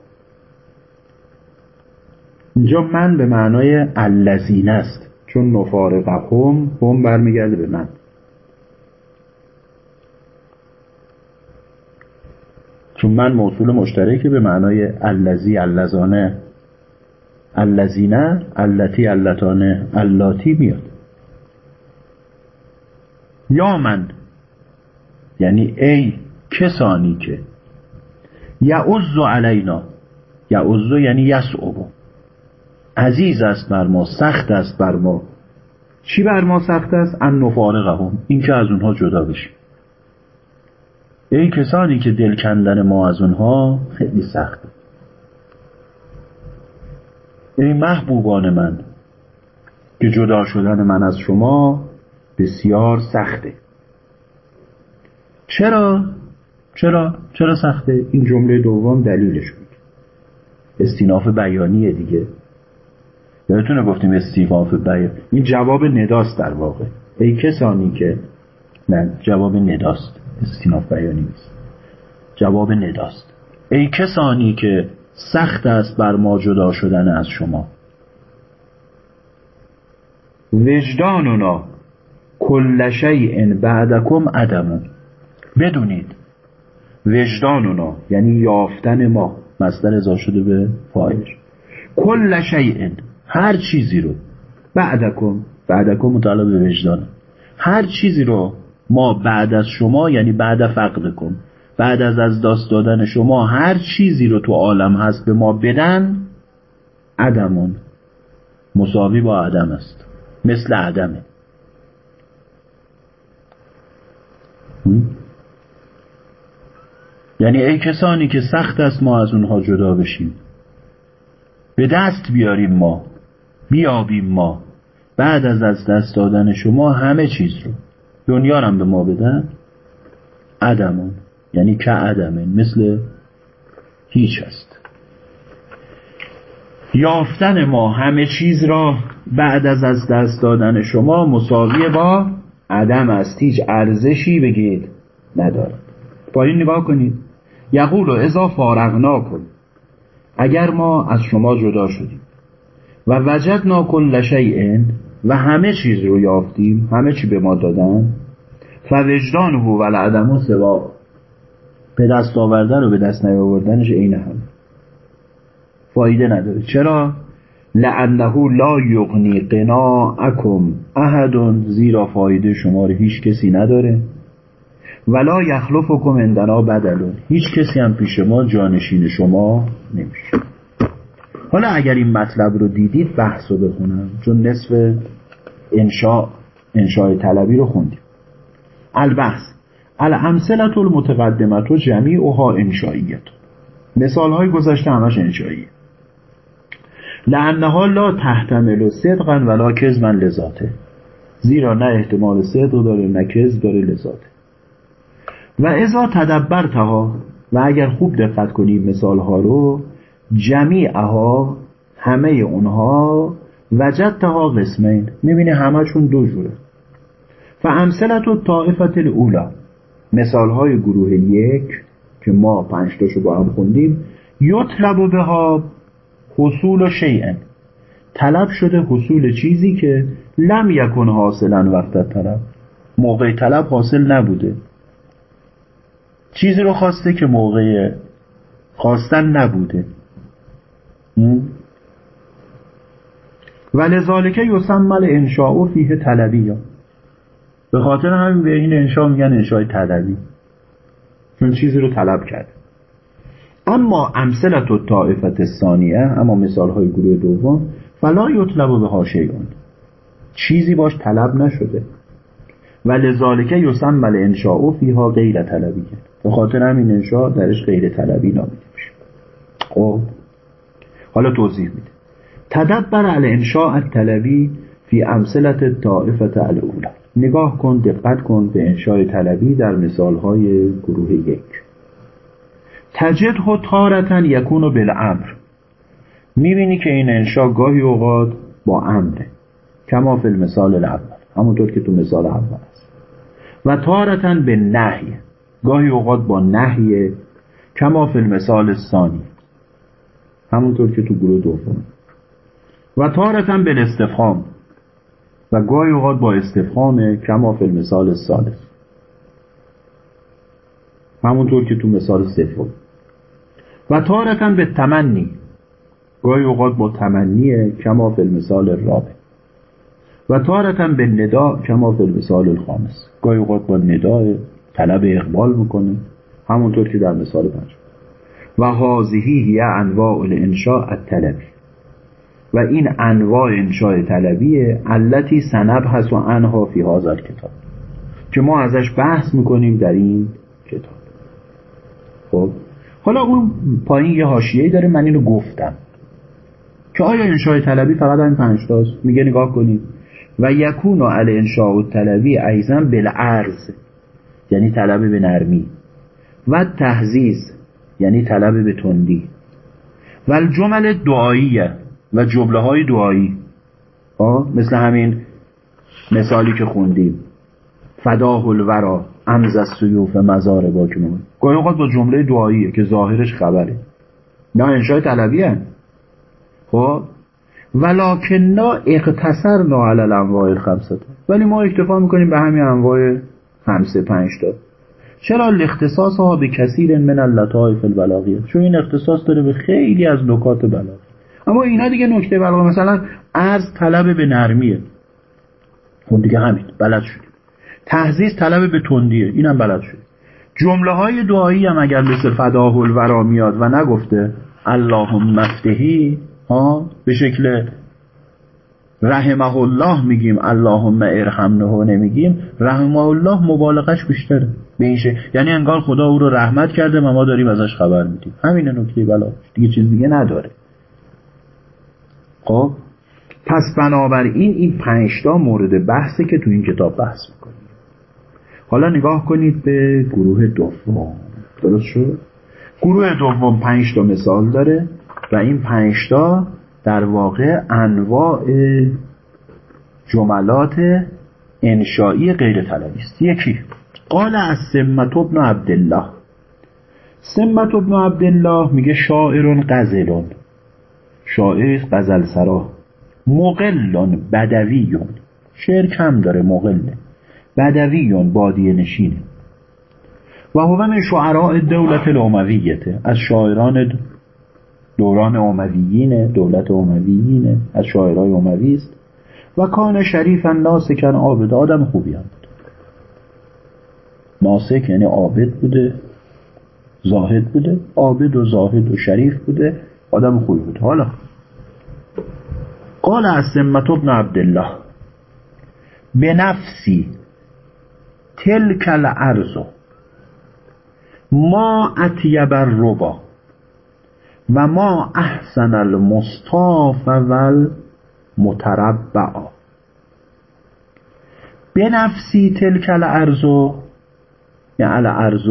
اینجا من به معنای الذین است. چون نفارقهم هم برمیگرده به من. چون من موصول مشترکی به معنای الذی اللذانه الذینه التی اللتانه اللاتی میاد. یا من. یعنی ای کسانی که یعوز علینا. یعوز یعنی یسعبو. عزیز است بر ما سخت است بر ما. چی بر ما سخت است؟ ان نفارقهم. این که از اونها جدا بشیم. ای کسانی که دل کندن ما از اونها خیلی سخته ای محبوبان من که جدا شدن من از شما بسیار سخته. چرا؟ چرا؟ چرا سخته؟ این جمله دوم دلیلش بود. استیناف بیانیه دیگه. یادتونه گفتیم استیناف بیان این جواب نداست در واقع. ای کسانی که نه جواب نداست. استیناف بیانی نیست. جواب نداست. ای کسانی که سخت است بر ما جدا شدن از شما. وجداننا کل شیء بعدکم عدم. بدونید. وجداننا یعنی یافتن ما. مصدر ازا شده به فایش کل شیء. هر چیزی رو. بعدکم بعدکم متعلق به وجدان. هر چیزی رو ما بعد از شما یعنی بعد فقد کن بعد از از دست دادن شما هر چیزی رو تو عالم هست به ما بدن عدمون. مساوی با عدم است. مثل عدمه. یعنی ای کسانی که سخت است ما از اونها جدا بشیم. به دست بیاریم ما. بیابیم ما. بعد از از دست دادن شما همه چیز رو. دنیا هم به ما بدن. عدمون. یعنی که عدمه مثل هیچ است. یافتن ما همه چیز را بعد از از دست دادن شما مساوی با عدم است. هیچ ارزشی بگید ندارد. پایین نگاه کنید. یقول و ازا فارغنا کن اگر ما از شما جدا شدیم. و وجدنا کل شیء و همه چیز رو یافتیم همه چی به ما دادن. فوجدان هو و العدم سوا به دست آوردن و به دست نیاوردنش عین هم فایده نداره. چرا؟ لعنه لا یغنی قناعکم احد زیرا فایده شما رو هیچ کسی نداره. ولا یخلفکم عندنا بدلون. هیچ کسی هم پیش ما جانشین شما نمیشه. حالا اگر این مطلب رو دیدید بحث رو بخونم چون نصف انشاء انشاء طلبی رو خوندیم. البحث الامثلت المتقدمت و جمیعها انشائیت مثال های گذشته همش انشائیه. لعنها لا تحتمل صدقا ولا کذبا لذاته. زیرا نه احتمال صدق داره نه کذب داره لذاته. و ازا تدبرتها و اگر خوب دقت کنید مثال ها رو جمیعها همه اونها وجدتها قسمین. می‌بینی همشون دو جوره. فامثلت و طائفت الاولا مثال های گروه یک که ما پنج تاشو با هم خوندیم. یطلب بها حصول شیئن. طلب شده حصول چیزی که لم یکن حاصلا وقت طلب. موقع طلب حاصل نبوده. چیزی رو خواسته که موقع خواستن نبوده. و لذالکه یسمل انشاء فیه طلبی. به خاطر همین به این انشاء میگن انشاء طلبی. چون چیزی رو طلب کرد. اما امثلت و طائفت ثانیه اما مثال های گروه دوم فلا یطلب به هاشیون چیزی باش طلب نشده. و لذالکه یسمل انشاء فیها غیر طلبی. به خاطر همین انشاء درش غیر طلبی نامیده میشه. خب؟ حالا توضیح میده. تدبر الانشاء الطلبی فی امثلت طائفت الاولا نگاه کن دقت کن به انشاء طلبی در مثالهای گروه یک. تجد و تارتن یکون و بالامر. می‌بینی که این انشاء گاهی اوقات با امره کما فی المثال الاول. همونطور که تو مثال اول است و تارتن به نهی گاهی اوقات با نهی کما فی المثال ثانی همونطور که تو گروه دوم. و تارتا به استفهام و گاهی اوقات با استفهام کما فی المثال الثالث همونطور که تو مثال سوم. و تارتا به تمنی. گاهی اوقات با تمنی کما فی المثال الرابع و تارتا به ندا کما فی المثال الخامس. گاهی اوقات با ندا طلب اقبال می‌کنه. همونطور که در مثال پنج و حاضهی هی انواع الانشاء الطلبی. و این انواع انشاء طلبیه علتی سنب هست و انها فی هذا کتاب که ما ازش بحث می‌کنیم در این کتاب. خب؟ حالا اون پایین یه حاشیه‌ای داره من اینو گفتم. که آیا انشاء طلبی فقط این پنج تاست؟ میگه نگاه کنید و یکون علی انشاء طلبی ایزن بالعرض. یعنی طلب به نرمی. و تحزیز یعنی طلب به تندی. و الجمل دعاییه و جمله های دعایی مثل همین مثالی که خوندیم. فداه الورا امز از سیوف مزار با کنون گاهی اوقات با جمله دعاییه که ظاهرش خبره. نه انشای طلبیه خب؟ ولکن اقتصر نا علی الانواع الخمسه ولی ما اکتفا می‌کنیم به همین انواع خمسه پنج تا. چرا الاختصاص ها به کثیر من اللطائف البلاغیه؟ چون این اختصاص داره به خیلی از نکات بلاغی. اما اینا دیگه نکته بلاغه مثلا از طلب به نرمیه. خب دیگه همین بلد شدیم تحزیز طلب به تندیه اینم بلد شد جمله های دعایی هم اگر مثل فداه الورا میاد و نگفته اللهم مفتهی ها به شکل رحمه الله میگیم اللهم ارحمنه نمیگیم رحمه الله مبالغش بیشتره. به یعنی انگار خدا او رو رحمت کرده و ما داریم ازش خبر میدیم. همین نکته بلا. دیگه چیز دیگه نداره. خب؟ پس بنابراین این پنجتا مورد بحثه که تو این کتاب بحث می‌کنیم. حالا نگاه کنید به گروه دوم. درست شد؟ گروه دوم پنج تا مثال داره و این پنج تا در واقع انواع جملات انشایی غیر طلبی است. یکی قال از سمت ابن عبدالله. سمت ابن عبدالله میگه شاعر غزلون. شاعر غزل سرا مقلون بدویون. شعر کم داره مقله بدویون بادیه نشینه و هو من شعراء دولت الامویته از شاعران دوران امویینه دولت امویینه از شاعرای اموی است. و کان شریفا ناسکن عابد آدم خوبی هم ناسک یعنی عابد بوده زاهد بوده عابد و زاهد و شریف بوده آدم خوبی بوده. حالا قال از سمت ابن عبدالله به نفسی تلک الارض ما اطیب الربا و ما احسن المصطاف و المتربع. به نفسی تلک الارض یعنی الارض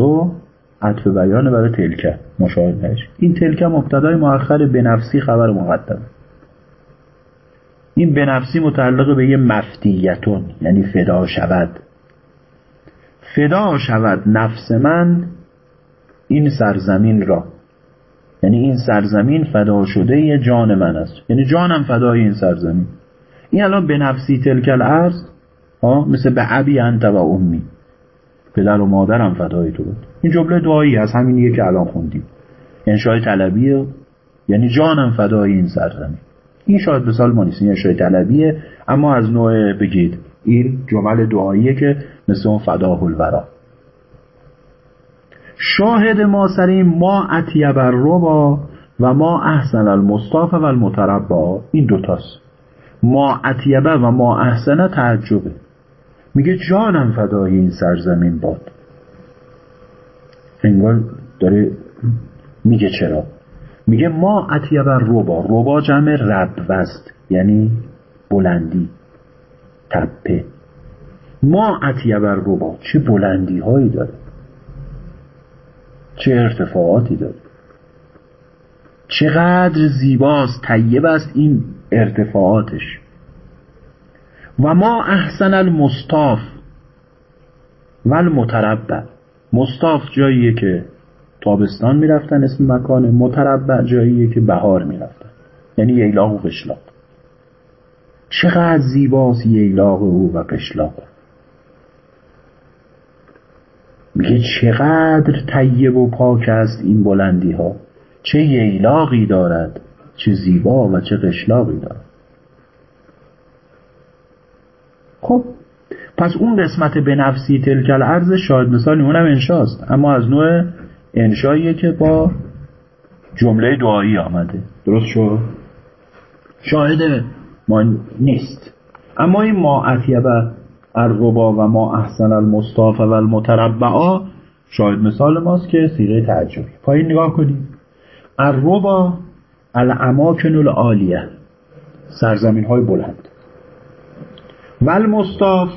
عطف بیان برای تلکه. مشاهدهش این تلکه مبتدای مؤخر به نفسی خبر مقدم. این به نفسی متعلق به یه مفتیتون یعنی فدا شود. فدا شود نفس من این سرزمین را. یعنی این سرزمین فدا شده یه جان من است. یعنی جانم فدای این سرزمین. این الان به نفسی تلکل ارز مثل به عبی انت و امی. پدر و مادرم فدای تو بود. این جمله دعایی از همینیه که الان خوندیم. انشای طلبیه یعنی جانم فدای این سرزمین. این شاید به سال ما نیست این انشای طلبیه. اما از نوع بگید این جمل دعاییه که مثل اون فداه الورا. شاهد ما سر ما اطیب الربا و ما احسن المصطاف و المتربا. این دوتاست. ما اطیبه و ما احسنه تعجبه. میگه جانم فدای این سرزمین باد. انگار داره میگه چرا؟ میگه ما اطیب الربا. ربا جمع رب وست یعنی بلندی تپه. ما اطیب الربا. چه بلندی هایی داره؟ چه ارتفاعاتی داره؟ چقدر زیباست طیب است این ارتفاعاتش. و ما احسن المستاف و المتربع. مستاف جاییه که تابستان می‌رفتن اسم مکان متربع جاییه که بهار می‌رفتن. یعنی ییلاق و قشلاق. چقدر زیباست ییلاق او و قشلاق. میگه چقدر طیب و پاک است این بلندی ها چه ییلاقی دارد چه زیبا و چه قشلاقی دارد. خب پس اون قسمت به نفسی تلکل عرض شاید مثالی اونم انشاست. اما از نوع انشاییه که با جمله دعایی آمده. درست شد؟ شاهد ما نیست. اما این ما اطیبه الربا و ما احسن المصطاف و المتربعا شاید مثال ماست که سیغه تعجبی. پایین نگاه کنیم. الربا الاماکن العالیه. سرزمین های بلند. و المصطاف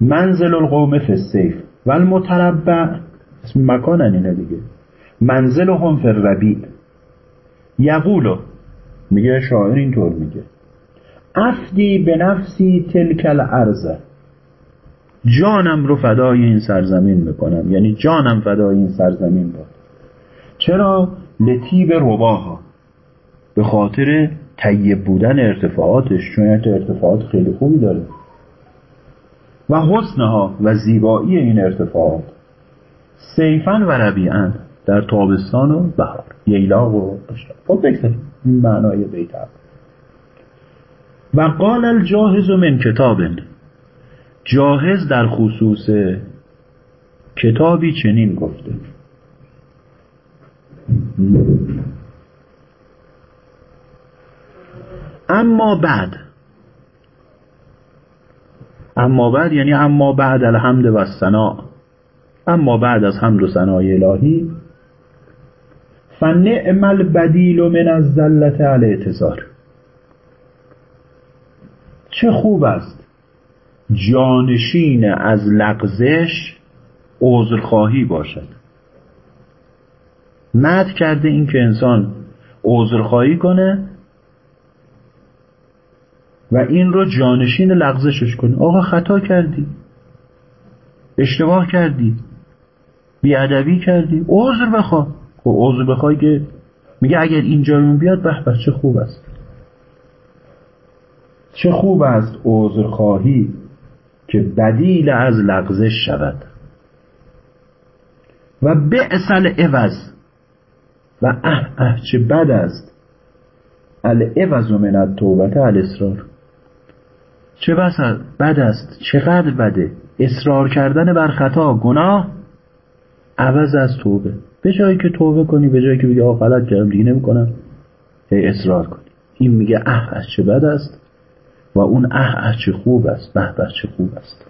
منزل القوم فی السیف و المتربع اسم مکانن اینه دیگه. منزل هم فی الربیع. یقولو میگه شاعر اینطور میگه. افدی به نفسی تلکل ارزه جانم رو فدای این سرزمین می‌کنم. یعنی جانم فدای این سرزمین باد چرا؟ لطیب رباها. به خاطر طیب بودن ارتفاعاتش چون ارتفاعات خیلی خوبی داره. و حسنها و زیبایی این ارتفاعات. سیفن و ربیعن در تابستان و بهار ییلاق و قشلاق خب بگذاریم. این معنای بیت و قال الجاهز من کتاب. جاهز در خصوص کتابی چنین گفته. اما بعد. اما بعد یعنی اما بعد الحمد و سنا اما بعد از حمد و ثنای الهی. فنعم البدیل من از ذلت الاعتذار چه خوب است. جانشین از لغزش عذرخواهی باشد. مد کرده این که انسان عذرخواهی کنه و این رو جانشین لغزشش کنی. آقا خطا کردی. اشتباه کردی. بیادبی کردی. عذر بخوا خب عذر بخوای که میگه اگر اینجا بیاد به به چه خوب است. چه خوب است عذر خواهی که بدیل از لغزش شود. و بعسل عوض و اه اه چه بد است. العوض من التوبت الاسرار چه بد است چقدر بده؟ اصرار کردن بر خطا گناه؟ عوض از توبه. به جایی که توبه کنی به جایی که بگی آقا غلط کردم دیگه نمی‌کنم. هی اصرار کنی این میگه اه از چه بد است و اون اه از چه خوب است به به چه خوب است.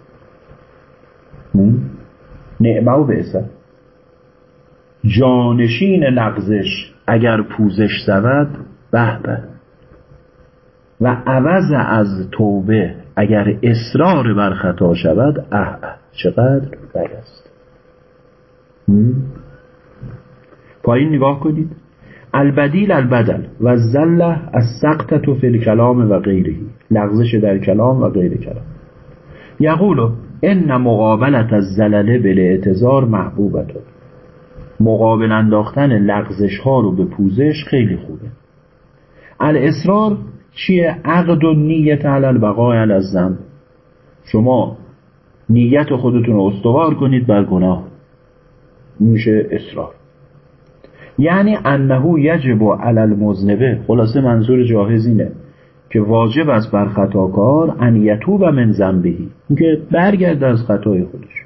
نعمه و بعثت جانشین لغزش اگر پوزش زود به به. و عوض از توبه اگر اصرار بر خطا شود اه چقدر بد است. پایین نگاه کنید. البدیل البدل و زله از سقطت فی الکلام و غیره. لغزش در کلام و غیر کلام. یقول ان مقابلت از زلله بل اعتظار محبوبت مقابل انداختن لغزش ها رو به پوزش خیلی خوبه. الاصرار چیه؟ عقد و نیت علی البقاء علی الذنب. شما نیت خودتون رو استوار کنید بر گناه. میشه اصرار. یعنی انه یجب علی المذنبه. خلاصه منظور جاهز اینه که واجب است بر خطاکار ان یتوب من ذنبهی اینکه برگرد از خطای خودش.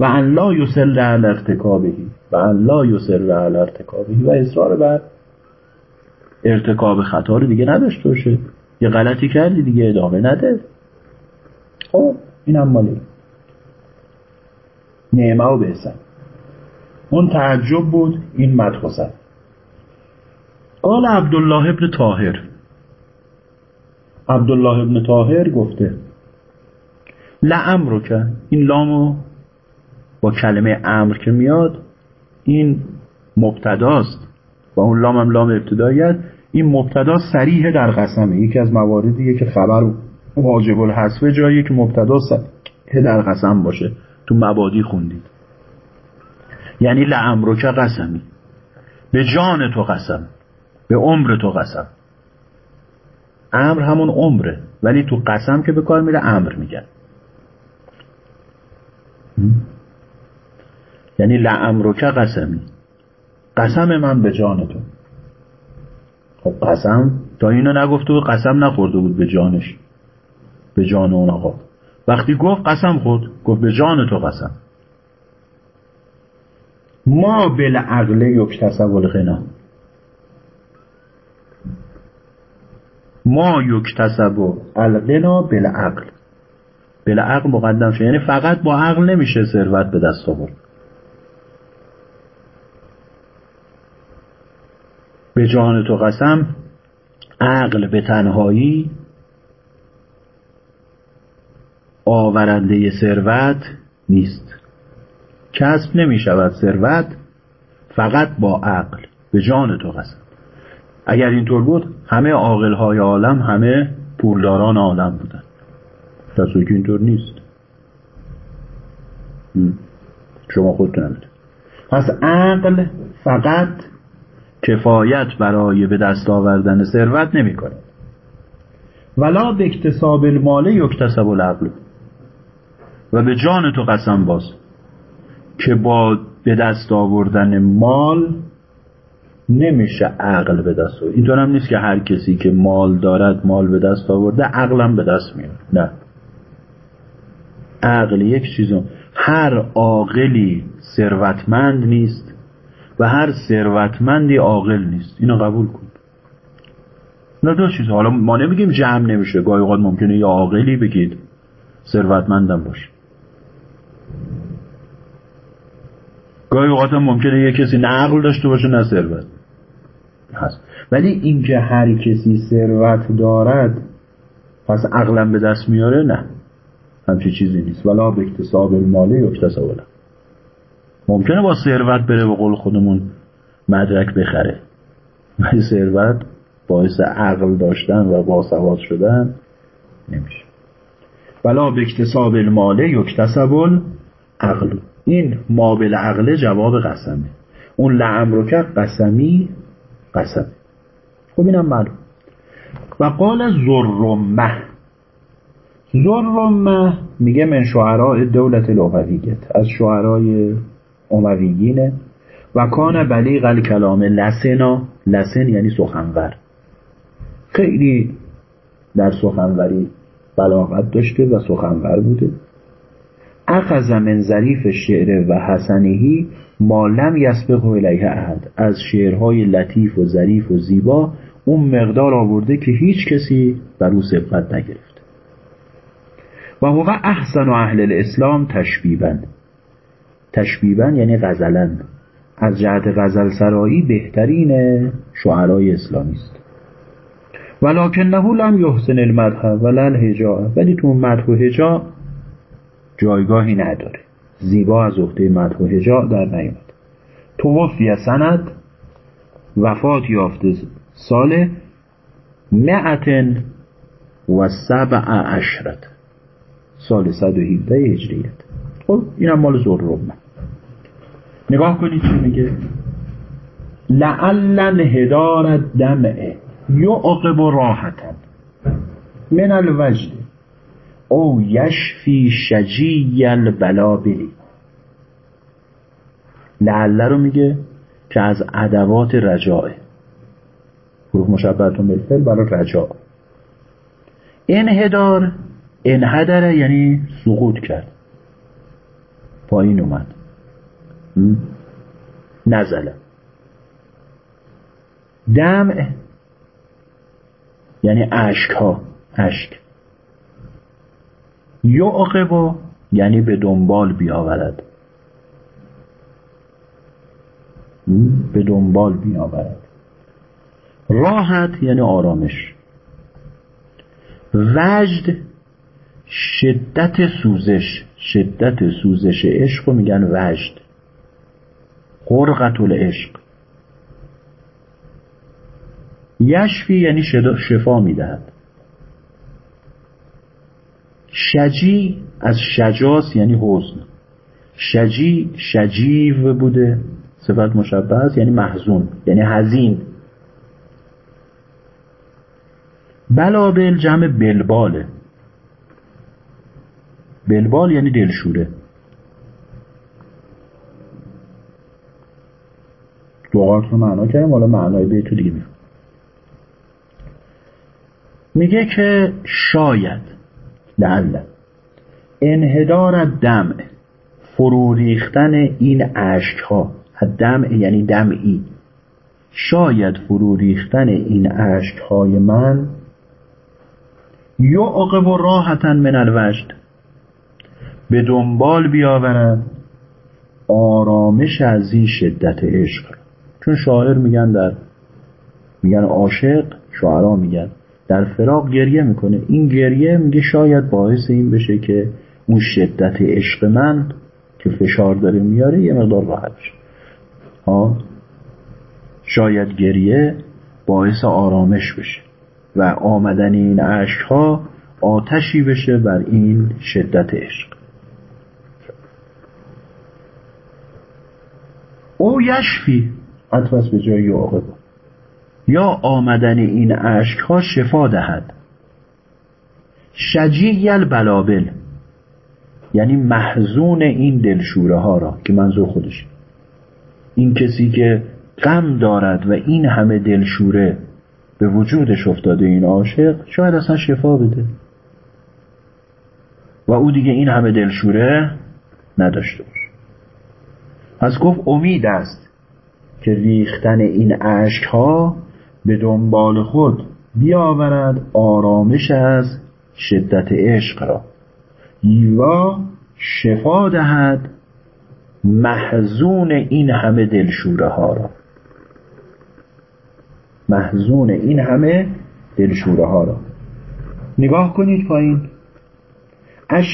و ان لا یسر علی ارتکابهی و ان لا یسر علی ارتکابهی و اصرار بر ارتکاب خطا رو دیگه نداشته باشه یه غلطی کردی دیگه ادامه نده. خب این هم مالی. نعمه و بهسن. اون تعجب بود این مدخصت قال عبدالله ابن طاهر. عبدالله ابن طاهر گفته لعم رو که این لامو با کلمه امر که میاد این مبتداست. و اون لام هم لام ابتداییت این مبتدا سریح در قسمه یکی از مواردیه که خبر واجب الحسبه جایی که مبتدا سریح در قسم باشه. تو مبادی خوندید. یعنی که قسمی. به جان تو قسم. به عمر تو قسم. امر همون عمره. ولی تو قسم که به کار میره امر میگن. یعنی که قسمی. قسم من به جان تو خب قسم؟ تا اینو نگفته بود قسم نخورده بود به جانش. به جان اون آقا. وقتی گفت قسم خورد گفت به جان تو قسم. ما بالعقل یکتسب الغنا ما یکتسب الغنا بالعقل بالعقل مقدم شد. یعنی فقط با عقل نمیشه ثروت به دست آورد. به جان تو قسم عقل به تنهایی آورنده ثروت نیست. کسب نمی شود ثروت فقط با عقل به جان تو قسم. اگر اینطور بود همه عاقل های عالم همه پولداران عالم بودن. کسی که اینطور نیست. شما خودتون پس عقل فقط کفایت برای به دست آوردن ثروت نمی‌کنه ولا به اکتساب المال یکتسب العقل. و به جان تو قسم باز که با به دست آوردن مال نمیشه عقل به دست آورد. اینطور هم نیست که هر کسی که مال دارد مال به دست آورده عقلم به دست میاد نه. عقل یک چیزم هر عاقلی ثروتمند نیست و هر ثروتمندی عاقل نیست. اینو قبول کن. نه دو چیز حالا ما نمیگیم جمع نمیشه. گاهی اوقات ممکنه یه عاقلی بگید. ثروتمندم باشه. گاهی اوقات هم ممکنه یه کسی نه عقل داشته باشه نه ثروت. هست. ولی اینکه هر کسی ثروت دارد پس عقلم به دست میاره؟ نه. همچی چیزی نیست. ولا به اکتساب المالی اکتساب ممکنه با ثروت بره به قول خودمون مدرک بخره. ولی ثروت باعث عقل داشتن و باسواد شدن نمیشه. ولا به اکتساب الماله یکتسب عقل این ما بالعقل جواب قسمه. اون لعم رو کرد قسمی قسم خب اینم معلوم و قال زرمه زرمه میگه من شعراء دولت الامویت از شعرای امویینه و کان بلیغ الکلام لسنا لسن یعنی سخنور. خیلی در سخنوری بلاغت داشته و سخنور بوده. اخذ من ظریف شعر و حسنهی ما لم یسبق الیه احد. از شعرهای لطیف و ظریف و زیبا اون مقدار آورده که هیچ کسی بر او سبقت نگرفت. و هو احسن و اهل الاسلام تشبیبن تشبیبن یعنی غزلن از جهت غزل سرایی بهترین شعرای اسلامی است. ولکنه لم یحسن المدح ولا الهجاء. ولی تو مدح و هجا جایگاهی نداره. زیبا از عهده مدح و هجا در نیامد. توفی سند وفات یافته سال معتن و سبع عشرت. سال 117 هجریت. خب اینم مال نگاه کنید چی میگه. لعل هدار دمعه یعقب راحتا من الوجد. او یشفی شجی البلابلی لعله رو میگه که از ادوات رجاعه حروف مشبهتون بالفعل برای رجاع انهدار انهدره یعنی سقوط کرد. پایین اومد. نزله. دم یعنی اشک ها اشک. یعقب یعنی به دنبال بیاورد. به دنبال بیاورد. راحت یعنی آرامش. وجد شدت سوزش شدت سوزش عشق میگن وجد. قرقت العشق. یشفی یعنی شفا می‌دهد. شجی از شجاس یعنی حزن. شجی شجیو بوده صفت مشبه است یعنی محزون یعنی حزین. بلابل جمع بلباله. بلبال یعنی دلشوره. دعات رو معنا کردم حالا معنای بیتو دیگه میفهم میگه که شاید لعل انهدار دم فرو ریختن این عشق ها دم یعنی دمعی. شاید فرو ریختن این عشق های من یا عقب راحتا من الوجد به دنبال بیاورد آرامش از این شدت عشق. چون شاعر میگن در میگن عاشق شعرا میگن. در فراق گریه می‌کنه. این گریه میگه شاید باعث این بشه که اون شدت عشق من که فشار داره میاره یه مقدار راحت بشه. ها؟ شاید گریه باعث آرامش بشه و آمدن این عشق ها آتشی بشه بر این شدت عشق. او یشفی عطف به جای عاقب یا آمدن این عشق ها شفا دهد. شجی البلابل. یعنی محزون این دلشوره ها را که منظور خودش این کسی که غم دارد و این همه دلشوره به وجودش افتاده این عاشق شاید اصلا شفا بده. و او دیگه این همه دلشوره نداشته باشه. از گفت امید است. که ریختن این عشق ها به دنبال خود بیاورد آرامش از شدت عشق را. و شفا دهد محزون این همه دلشوره ها را. محزون این همه دلشوره ها را. نگاه کنید پایین.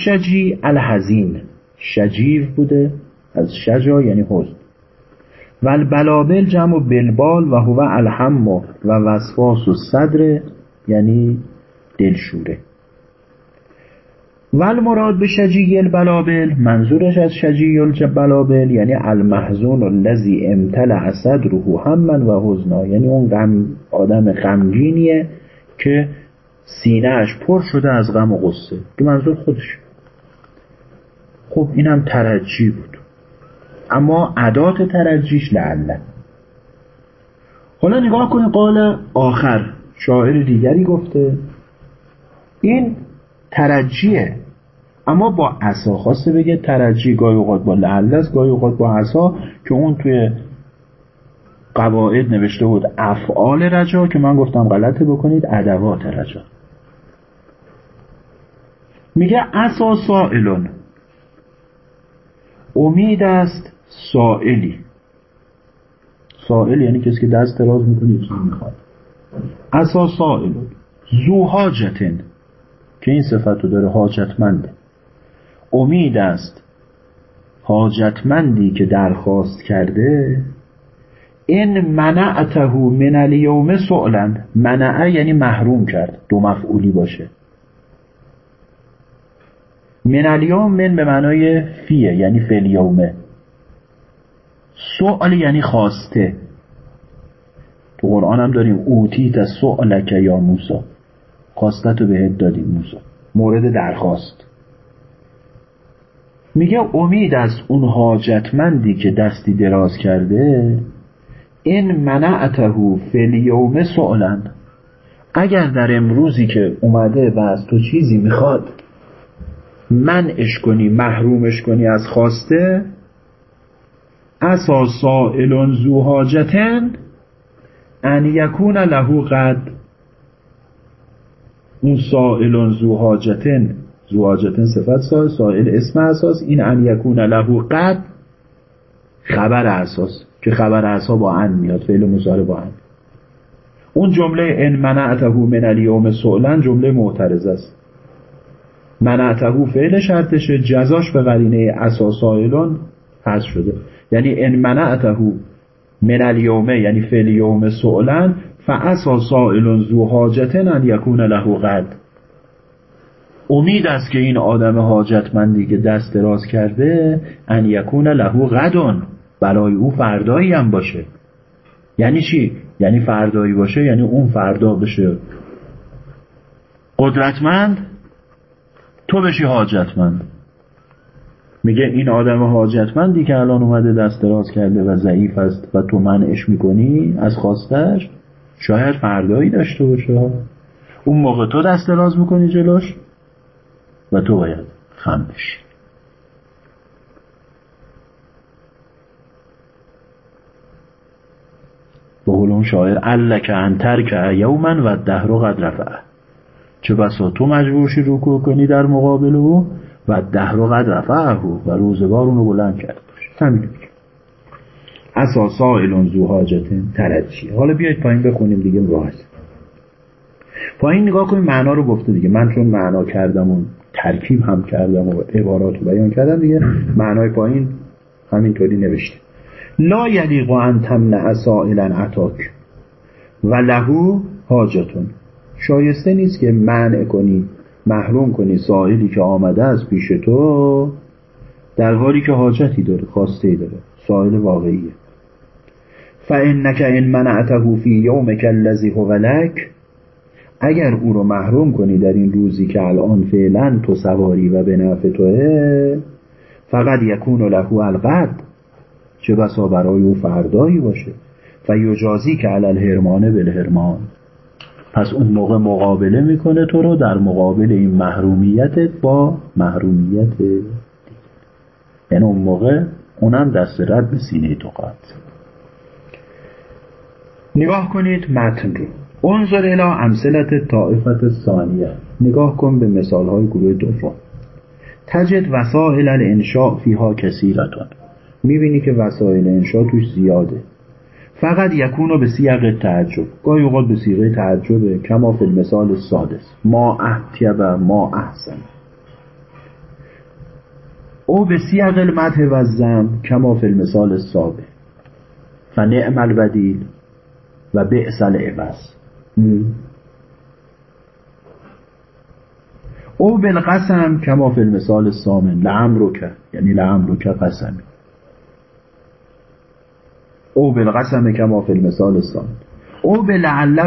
شجی الحزین. شجیو بوده از شجا یعنی حزن. و البلابل جمع بلبال و هو الهم و وسواس و صدر یعنی دلشوره. ول مراد به شجی البلابل منظورش از شجی البلابل یعنی المحزون الذی امتلع صدره هممن و حزنا. یعنی اون غم آدم غمگینیه که سینهش پر شده از غم و غصه. که منظور خودش خب اینم ترجی بود. اما عدات ترجیش لعله حالا نگاه کنید قال آخر. شاعر دیگری گفته این ترجیه. اما با عصا خواسته بگه ترجی گاهی اوقات با لعله است گاهی اوقات با عصا که اون توی قواعد نوشته بود افعال رجا که من گفتم غلطه بکنید ادوات رجا. میگه عصا سائلون. امید است سائلی. سائل یعنی کسی که دست دراز می‌کنه چیزی می‌خواد. عصا سائلون زو حاجتن. که این صفت رو داره حاجتمنده امید است. حاجتمندی که درخواست کرده. این منعته من الیوم سؤلا منعه یعنی محروم کرد. دو مفعولی باشه. من الیوم من به معنای فیه یعنی فلیومه سؤال یعنی خواسته. تو قرآن هم داریم اوتیت سؤلک یا موسا خواستت رو بهت دادیم موسا مورد درخواست. میگه امید از اون حاجتمندی که دستی دراز کرده این منعته فلیوم سؤلن. اگر در امروزی که اومده و از تو چیزی می‌خواد منعش کنی محرومش کنی از خواسته اسا سائل زو حاجتن ان یکون له قد. اون سائل زو حاجتن زو حاجتن صفت سائل سائل اسم اساس. این ان یکون له قد خبر اساس. که خبر اسا با ان میاد فعل مضارع با ان. اون جمله ان منعته من الیوم سؤلن جمله معترض است. منعته فعل شرطشه. جزاش به قرینه اساسایلون حذف شده. یعنی ان منعته من الیومه یعنی فعل یوم سؤلن فاسا سائل ذو حاجتن ان یکون له قد. امید است که این آدم حاجتمندی که دست دراز کرده ان یکون له قدون برای او فردایی هم باشه. یعنی چی؟ یعنی فردایی باشه یعنی اون فردا بشه. قدرتمند تو بشی حاجتمند. میگه این آدم حاجتمندی که الان اومده دست دراز کرده و ضعیف است و تو منعش می‌کنی از خواستش شاید فردایی داشته باشه. اون موقع تو دست دراز می‌کنی جلوش و تو باید خم بشی. به اون شاعر علک انتر که یومن و ده رو قد رفعه. چه بسا تو مجبور شی رکوع کنی در مقابل او و ده رو قد رفعه و روزگار اونو بلند کرد باشه. اساسا الان زو حاجت ترجی حالا بیاید پایین بخونیم دیگه راحت. پایین نگاه کنیم معنا رو گفته دیگه. من چون معنا کردم و ترکیب هم کردم و عبارات رو بیان کردم دیگه معنای پایین همینطوری نوشته. لا یلیق ان تمنع سائلا عطاک و لهو حاجتون. شایسته نیست که منع کنی محروم کنی سائلی که آمده از پیش تو در حالی که حاجتی داره خواسته ای داره سائل واقعیه. فانک ان منعته فی یومک الذی هو لک اگر او رو محروم کنی در این روزی که الان فعلا تو سواری و به نفع توه فقط یکون له القد چه بسا برای او فردایی باشه. و یجازی که علل هرمانه بالهرمان پس اون موقع مقابله می‌کنه تو رو در مقابل این محرومیتت با محرومیت یعنی اون موقع اونم دست رد به سینه تو قد نگاه کنید متن رو. انظر الى امثلت طائفت ثانیه. نگاه کن به مثال های گروه دوم. تجد وسائل الانشاء فیها کثیرتون. می‌بینی که وسایل انشاء توش زیاده. فقط یکونو به سیاق تعجب. گاهی اوقات به سیغه تعجبه کما فی المثال سادس ما احتیب ما احسن. او به سیاق المدح و زم کما فی المثال سابه فنعم البدیل و بئس العوض او بالقسم کما فی المثال سامن لعم رو کرد یعنی لعم رو کرد قسمی. او بالقسم کما فی المثال سامن او به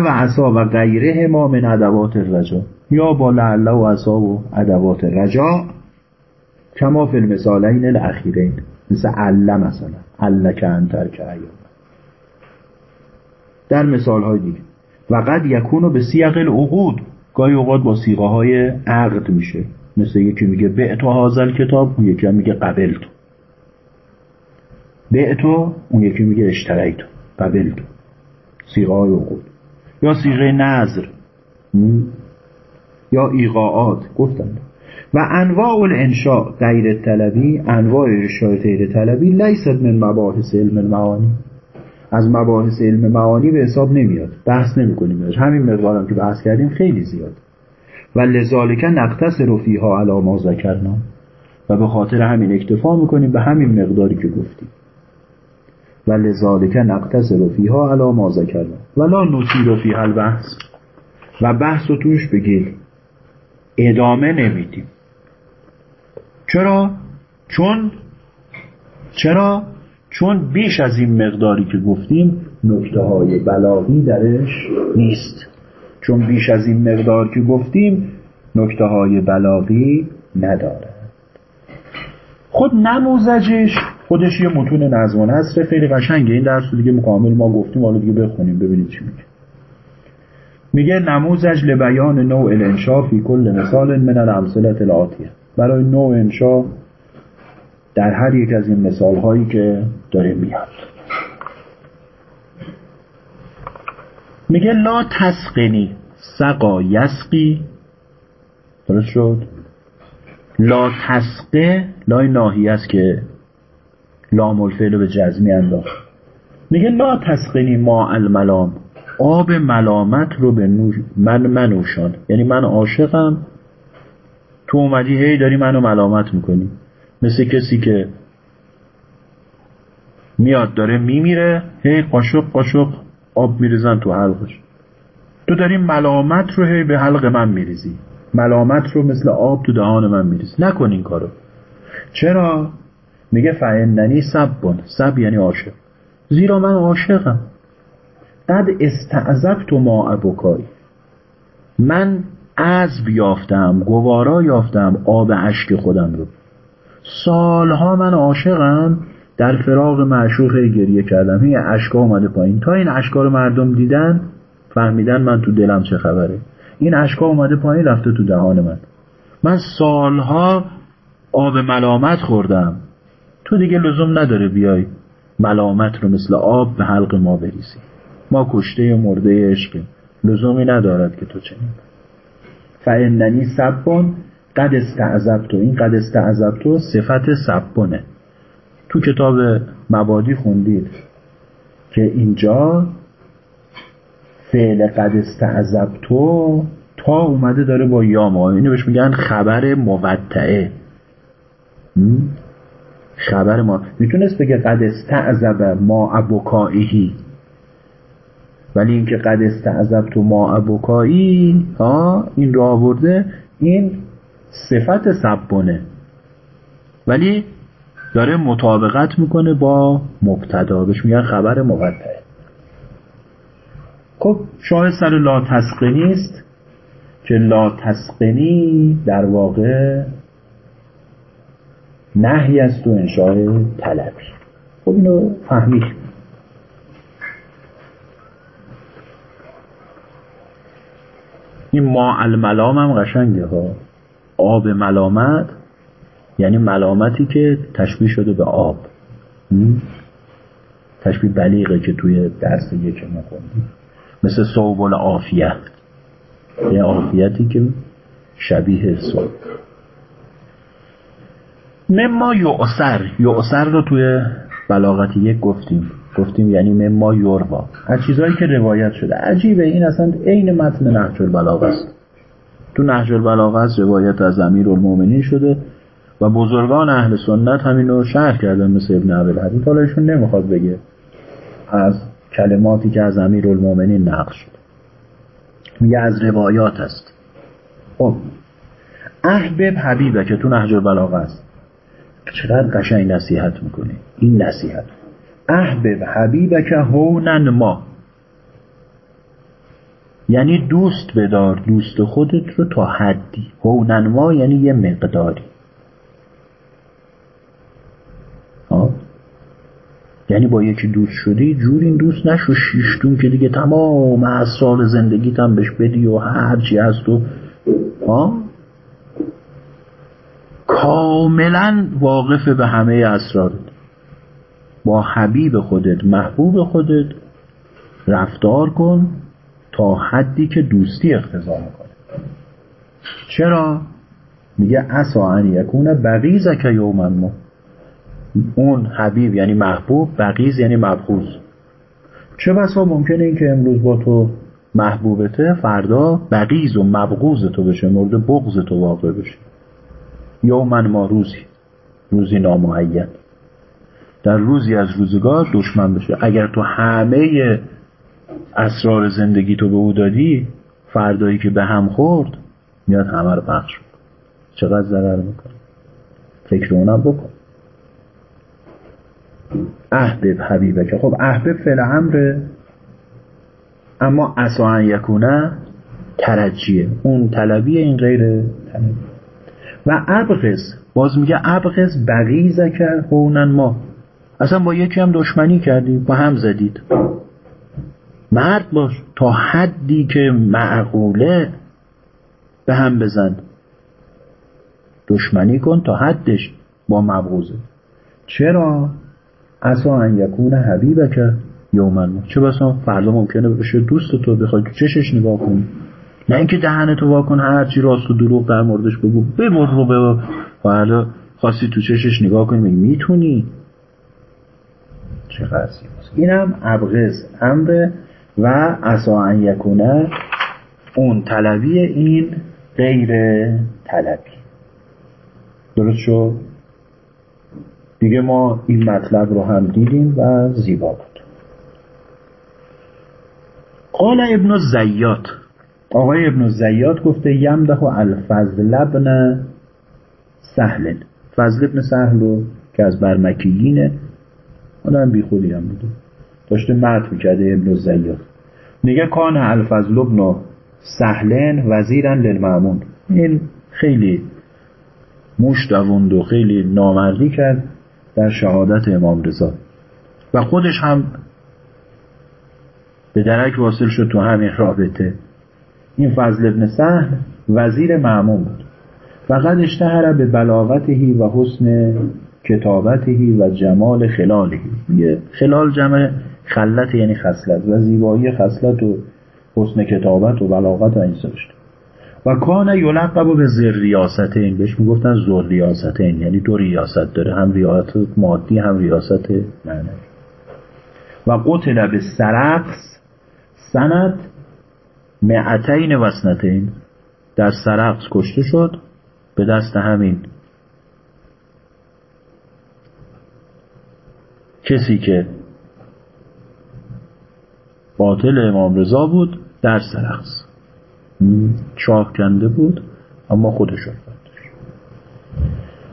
و عصا و غیره ما من ادوات الرجا یا با لعله و عصا و ادوات رجا کما فی المثالین الاخیرین. مثل عله مثلا. عله که انتر که در مثال های دیگه. و قد یکونو به سیاق العقود. گاهی اوقات با سیغه های عقد میشه. مثل یکی میگه تو حاضر کتاب اون یکی هم میگه قبل تو به تو اون یکی میگه اشتری تو قبل تو. سیغه های عقود. یا سیغه نظر یا ایقاعات. گفتم. و انواع الانشاء غیر طلبی انواع انشاء غیر طلبی لیست من مباحث علم المعانی. از مباحث علم معانی به حساب نمیاد. بحث نمی‌کنیم همین مقدارم که بحث کردیم خیلی زیاد. و لذالک نقتصر فیها علی ما ذکرنا. و به خاطر همین اکتفا می‌کنیم به همین مقداری که گفتیم. و لذالک نقتصر فیها علی ما ذکرنا. ولا نطیر فیها البحث. و بحث رو توش بگیر. ادامه نمیدیم. چرا؟ چون چرا؟ چون بیش از این مقداری که گفتیم نکته های بلاغی درش نیست. چون بیش از این مقدار که گفتیم نکته های بلاغی نداره خود نموزجش خودش یه متون نظم و نصر خیلی قشنگه. این درس دیگه مکامل ما گفتیم. حالا دیگه بخونیم ببینید چی میگه. میگه نموزج لبیان نوع الانشا فی کل مثال من الامثله الاتیه برای نوع انشا در هر یک از این مثال هایی که داره میاد. میگه لا تسقنی سقا یسقی. درست شد؟ لا تسقه لای ناهی است که لام الفعل به جزمی انداخت. میگه لا تسقنی ما الملام. آب ملامت رو به نوش من منوشان یعنی من عاشقم. تو اومدی هی داری منو ملامت می‌کنی. مثل کسی که میاد داره میمیره هی قاشق قاشق آب میریزن تو حلقش. تو داری ملامت رو هی به حلق من میریزی. ملامت رو مثل آب تو دهان من میریزی. نکن این کارو. چرا؟ میگه فعننی سبون سب یعنی عاشق. زیرا من عاشقم. قد استعذب تو ما ابوکایی من از یافتم گوارا یافتم آب اشک خودم رو. سالها من عاشقم در فراغ معشوق گریه کردم. این اشکا اومده پایین. تا این اشکا رو مردم دیدن فهمیدن من تو دلم چه خبره. این اشکا اومده پایین رفته تو دهان من. من سالها آب ملامت خوردم. تو دیگه لزوم نداره بیای ملامت رو مثل آب به حلق ما بریزی. ما کشته مرده عشقیم. لزومی ندارد که تو چنین. فاننی سبون قد تو این قد تو صفت سبونه تو کتاب مبادی خوندید که اینجا فعل قد تو تا اومده داره با یا اینو بهش میگن خبر موتعه خبر ما. می‌تونست بگه قد استعذب ما ابوکائیهی ولی اینکه قد استعذب تو ما ابوکایی ها این رو آورده این صفت سبونه. ولی داره مطابقت می‌کنه با مبتدا. بهش میگن خبر مقطعه خب شاه سر لا تسقنی است که لا تسقنی در واقع نهی است تو انشاء طلبی خب اینو فهمید این ما الملام هم قشنگه ها. آب ملامت یعنی ملامتی که تشبیه شده به آب. تشبیه بلیغه که توی درس یک ما مثل صوب العافیت یه عافیتی که شبیه صوب. مما یعصر یعصر رو توی بلاغت یک گفتیم. گفتیم یعنی مما یوروا از چیزهایی که روایت شده. عجیبه. این اصلا عین متن نهج البلاغه است. تو نهج البلاغه است روایت از امیر المومنین شده و بزرگان اهل سنت همین رو شرح کردن مثل ابن عبل حدید حالا ایشون نمی‌خواد بگه از کلماتی که از امیر المومنین نقل شد میگه از روایات است. خب. احبب حبیبه که تو نهج بلاغه است چقدر قشنگ نصیحت می‌کنه این نصیحت. احبب حبیبه که هونن ما. یعنی دوست بدار دوست خودت رو تا حدی. هونن ما یعنی یه مقداری. یعنی با یکی دوست شدی جور این دوست نشو شیشتون که دیگه تمام اسرار زندگیت هم بهش بدی و هرچی هست و ها کاملا واقف به همه اسرارت با حبیب خودت محبوب خودت رفتار کن تا حدی که دوستی اقتضا می‌کنه چرا؟ میگه اسا ان یکونه بغیزک یوما. ما اون حبیب یعنی محبوب بغیز یعنی مبغوز. چه بسا ممکنه این که امروز با تو محبوبته فردا بغیز و مبغوز تو بشه مورد بغض تو واقع بشه. یومن ما روزی روزی نامعین. در روزی از روزگار دشمن بشه. اگر تو همه اسرار زندگی تو به او دادی فردایی که به هم خورد میاد همه رو پخش چقدر ضرر می‌کنه؟ فکر اونم بکن. احبب حبیبه که خب احبب فعل امره اما اسا یکونه ترجیه. اون طلبیه این غیر طلبی. و ابغز باز میگه ابغز بغیزه که هونن ما. اصلا با یکی هم دشمنی کردی با هم زدید. مرد باش تا حدی که معقوله به هم بزن. دشمنی کن تا حدش با مبغوزه چرا؟ اصلا ان یکون حبیبه که یومن. چه بسا؟ فردا ممکنه بشه دوست تو بخوای تو چشش نگاه کنی نه اینکه دهن تو واکن هرچی راست و دروغ در موردش بگو بمر رو به فردا خواستی تو چشش نگاه کنی می‌تونی. چه قضیه اینم ابغز امر و اصا ان یکونه اون طلبی این غیر طلبی. درست شد؟ دیگه ما این مطلب رو هم دیدیم و زیبا بود. قال ابن زیاد آقای ابن زیاد گفته یمده الفضل ابن سهل. فضل ابن سهل که از برمکیینه آدم بی خودی هم بوده. داشته مرد می‌کرده ابن زیاد. میگه کان الفضل ابن سهلن وزیرن للمعمون این خیلی موش دووند و خیلی نامردی کرد در شهادت امام رضا. و خودش هم به درک واصل شد تو همین رابطه. این فضل ابن سهل وزیر معمون بود. فقط اشتهر به بلاغتهی و حسن کتابتهی و جمال خلالهی یه خلال جمع خلت یعنی خصلت و زیبایی خصلت و حسن کتابت و بلاغت و این داشت. و کان یلقب به زر ریاستین. بهش می‌گفتن زر ریاستین. یعنی دو ریاست داره. هم ریاست مادی هم ریاست معنوی. و قتل به سرقس سند معتین وسنتین در سرقس کشته شد به دست همین کسی که باطل امام رضا بود در سرقس. چاک کنده بود اما خودش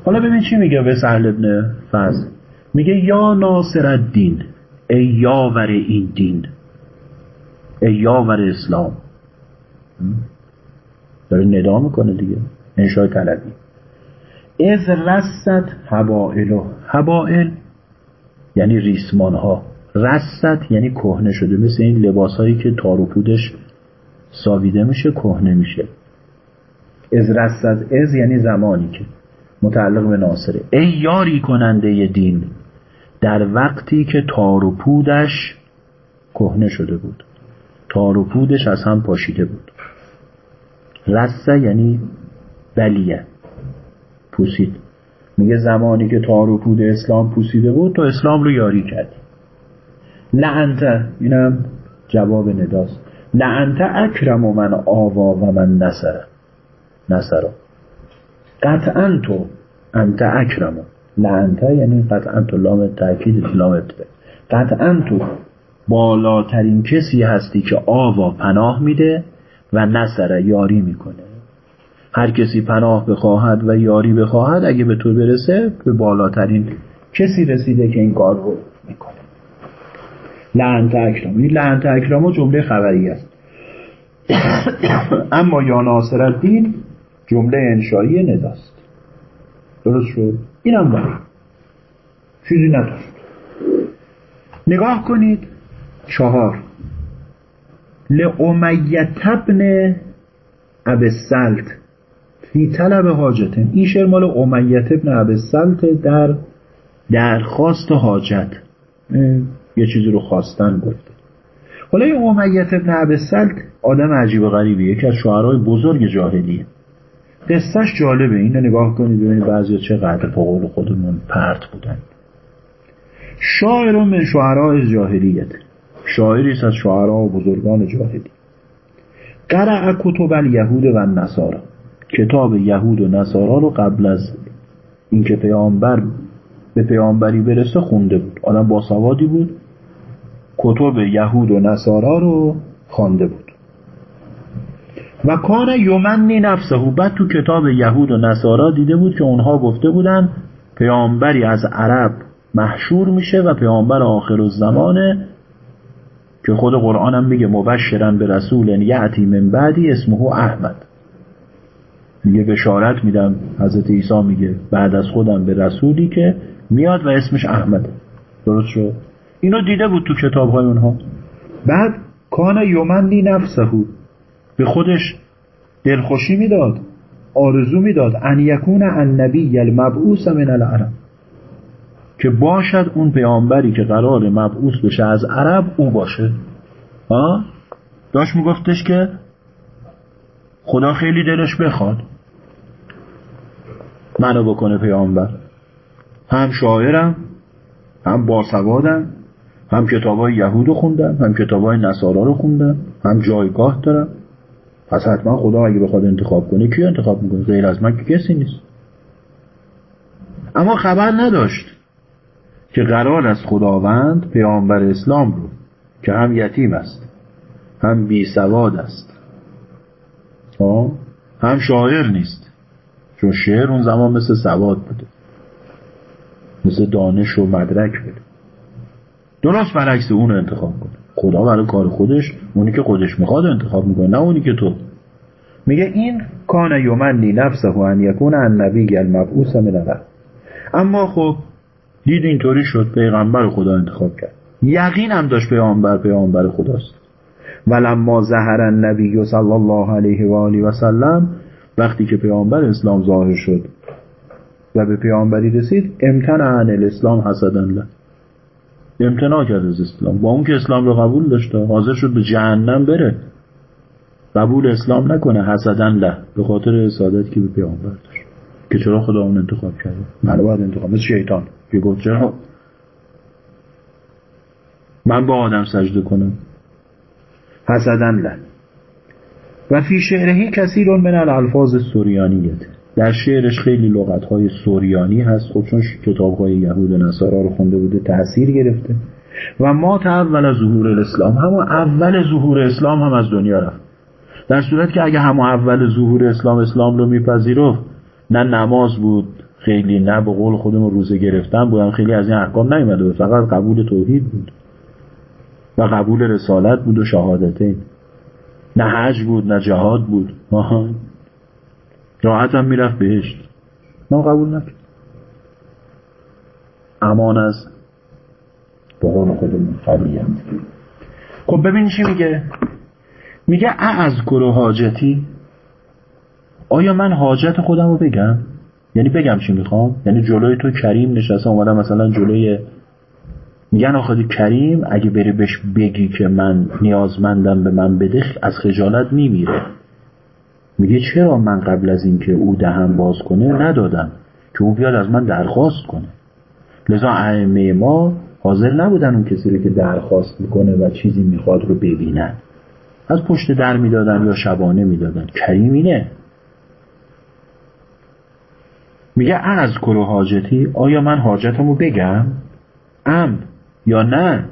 حالا ببین چی میگه به سهل ابن فضل؟ میگه یا ناصر الدین ای یاور این دین ای یاور اسلام. داره ندا می‌کنه دیگه. انشای طلبی. از رست هبائل هبائل یعنی ریسمان ها رست یعنی کهنه شده. مثل این لباس هایی که تار پودش ساویده میشه کهنه میشه. از رستد از یعنی زمانی که. متعلق به ناصره. ای یاری کننده دین در وقتی که تار و پودش کهنه شده بود. تار و پودش از هم پاشیده بود. رسه یعنی بلیه. پوسید. میگه زمانی که تار پود اسلام پوسیده بود تو اسلام رو یاری کردی. لعنته اینم جواب نداست. لعنت اکرم و من آوا و من نصر. نصر. قطعا تو انت اکرم. لعنت یعنی قطعا تو لام تاکید لام ابتدا قطعا تو بالاترین کسی هستی که آوا پناه میده و نصر یاری می‌کنه. هر کسی پناه بخواهد و یاری بخواهد اگه به تو برسه به بالاترین کسی رسیده که این کار رو می‌کنه. لعنت اکرام. این لعنت اکرام جمله خبری است. اما یا ناصر الدین جمله انشایی نداست. درست شد؟ اینم ولی. چیزی نداشت. نگاه کنید. چهار. لعمیت ابن ابسلت فی طلب حاجته این شعر مال امیت ابن ابسلت در درخواست حاجت. یه چیزی رو خواستن گفته حالا این امیت ابن ابسلت آدم عجیب و غریبی یکی از شعرهای بزرگ جاهلیه. قصهش جالبه. اینو نگاه کنید ببینید بعضی چقدر په قول خودمون پرت بودن. شاعر من شعرهای جاهلیت. شاعری از شعرها و بزرگان جاهلی. قرع کتب الیهود و نصارا کتاب یهود و نصارا رو قبل از اینکه پیامبر به پیامبری برسه خونده بود. آدم باسوادی بود. کتب یهود و نصارا رو خوانده بود. و کان یومنی نفسه. بعد تو کتاب یهود و نصارا دیده بود که اونها گفته بودن پیامبری از عرب محشور میشه و پیامبر آخر الزمانه که خود قرآن میگه مبشرن به رسول یعتی من بعدی اسمه احمد. میگه بشارت میدم حضرت عیسی میگه بعد از خودم به رسولی که میاد و اسمش احمد. درست شد؟ اینو دیده بود تو کتاب های اونها. بعد کان یومندی نفسه به خودش دلخوشی می‌داد آرزو می‌داد ان یکون النبی المبعوث من العرب. که باشد اون پیامبری که قرار مبعوث بشه از عرب او باشه. ها داشت میگفتش که خدا خیلی دلش بخواد منو بکنه پیامبر. هم شاعرم هم باسوادم هم کتابای یهود رو خوندم هم کتابای نصارا رو خوندم هم جایگاه دارم. پس حتما خدا اگه بخواد انتخاب کنه کی انتخاب می‌کنه؟ غیر از من که کسی نیست. اما خبر نداشت. که قرار از خداوند پیامبر اسلام رو که هم یتیم است هم بی سواد است. هم شاعر نیست چون شعر اون زمان مثل سواد بوده مثل دانش و مدرک بوده. درست برعکس اون انتخاب کنه. خدا برای کار خودش اونی که خودش می‌خواد انتخاب می‌کنه نه اونی که تو. میگه این کان یومنی نفسه و ان یکون النبی المبعوث من اما خب دید اینطوری شد پیغمبر خدا انتخاب کرد. یقین هم داشت پیامبر پیامبر خداست. ولما ظهر النبی صلی الله علیه و آله و سلم وقتی که پیامبر اسلام ظاهر شد و به پیامبری رسید امتنع عن الاسلام حسدن له. امتناع کرد از اسلام. با اون که اسلام رو قبول داشته حاضر شد به جهنم بره. قبول اسلام نکنه حسدن له. به خاطر حسادت که به پیامبر داشت. که چرا خدا اون انتخاب کرده؟ باید انتخاب. مثل شیطان. که گفت چرا من با آدم سجده کنم. حسدن له و فی شعرهی کثیر من الالفاظ سوریانیت. در شعرش خیلی لغت های سوریانی هست خب چون کتاب های یهود و نصارا رو خونده بوده تاثیر گرفته. و ما اول ظهور الاسلام همون اول ظهور اسلام هم از دنیا رفت. در صورت که اگه همون اول ظهور اسلام اسلام رو میپذیرفت نه نماز بود خیلی نه به قول خودمون روزه گرفتن بودن خیلی از این احکام نیومده فقط قبول توحید بود و قبول رسالت بود و شهادتین. نه حج بود نه جهاد بود. آها. راحت هم می‌رفت بهشت. ما قبول نکرد امان از به قول خودمون قبلیت خب ببین چی میگه؟ میگه از کرو حاجتی آیا من حاجت خودم رو بگم؟ یعنی بگم چی می‌خوام؟ یعنی جلوی تو کریم نشسته اومدم مثلا جلوی میگن آخه کریم اگه بری بهش بگی که من نیازمندم به من بده از خجالت میمیره. میگه چرا من قبل از اینکه او دهم باز کنه ندادم که او بیاد از من درخواست کنه؟ لذا ائمه ما حاضر نبودن اون کسی رو که درخواست می‌کنه و چیزی می‌خواد رو ببینن. از پشت در می‌دادن یا شبانه می‌دادن. کریم اینه. میگه از کرو حاجتی آیا من حاجتمو بگم؟ ام یا نه؟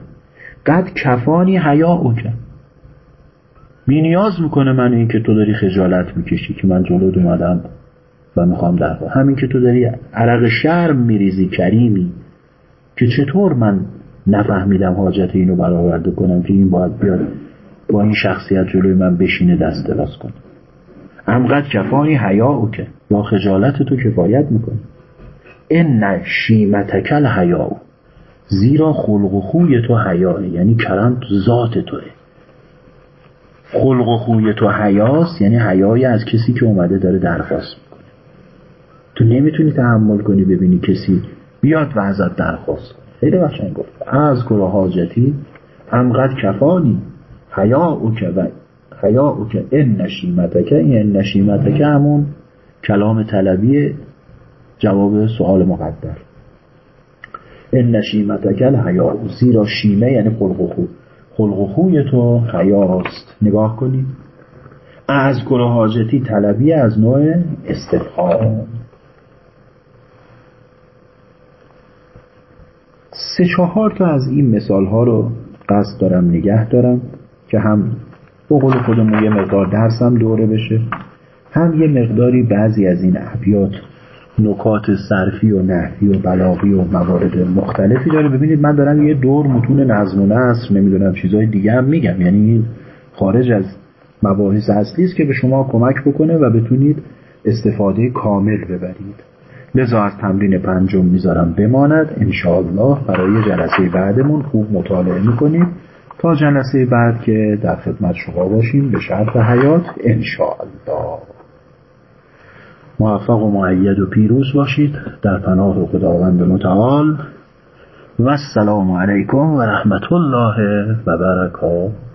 قد کفانی حیا اوکن بی نیاز می‌کنه من این که تو داری خجالت می‌کشی که من جلو اومدم و می‌خوام در همین که تو داری عرق شرم میریزی کریمی که چطور من نفهمیدم حاجت اینو برآورده کنم که این باید بیاد با این شخصیت جلوی من بشینه دست دراز کنه. همقدر کفانی حیا او که یا خجالت تو کفایت می‌کنه این شیمتکل حیا زیرا خلق و خوی تو حیاه یعنی کرم ذات توه. خلق و خوی تو حیاست یعنی حیای از کسی که اومده داره درخواست می‌کنه. تو نمی‌تونی تحمل کنی ببینی کسی بیاد و ازت درخواست خیلی قشنگ گفت. از گروه حاجتی همقدر کفانی حیا او که و او که ان نشیمتکه این نشیمتکه همون کلام طلبی جواب سوال مقدر. ان نشیمتکل حیا زیرا شیمه یعنی خلق و خو. خلق و خوی تو حیاست نگاه کنید از گروه حاجتی طلبی از نوع استفهام. سه چهار تا از این مثال ها رو قصد دارم نگه دارم که هم بقول خودمون یه مقدار درسم دوره بشه. هم یه مقداری بعضی از این ابیات نکات صرفی و نحوی و بلاغی و موارد مختلفی داره. ببینید من دارم یه دور متون نظم و نصر نمی‌دونم چیزهای دیگه هم میگم. یعنی خارج از مباحث اصلی است که به شما کمک بکنه و بتونید استفاده کامل ببرید. لذا از تمرین پنجم می‌ذارم بماند. انشاءالله برای جلسه بعدمون خوب مطالعه می‌کنید تا جلسه بعد که در خدمت شما باشیم به شرط حیات انشاءالله. موفق و معید و پیروز باشید. در پناه خداوند متعال. و السلام علیکم و رحمت الله و برکاته.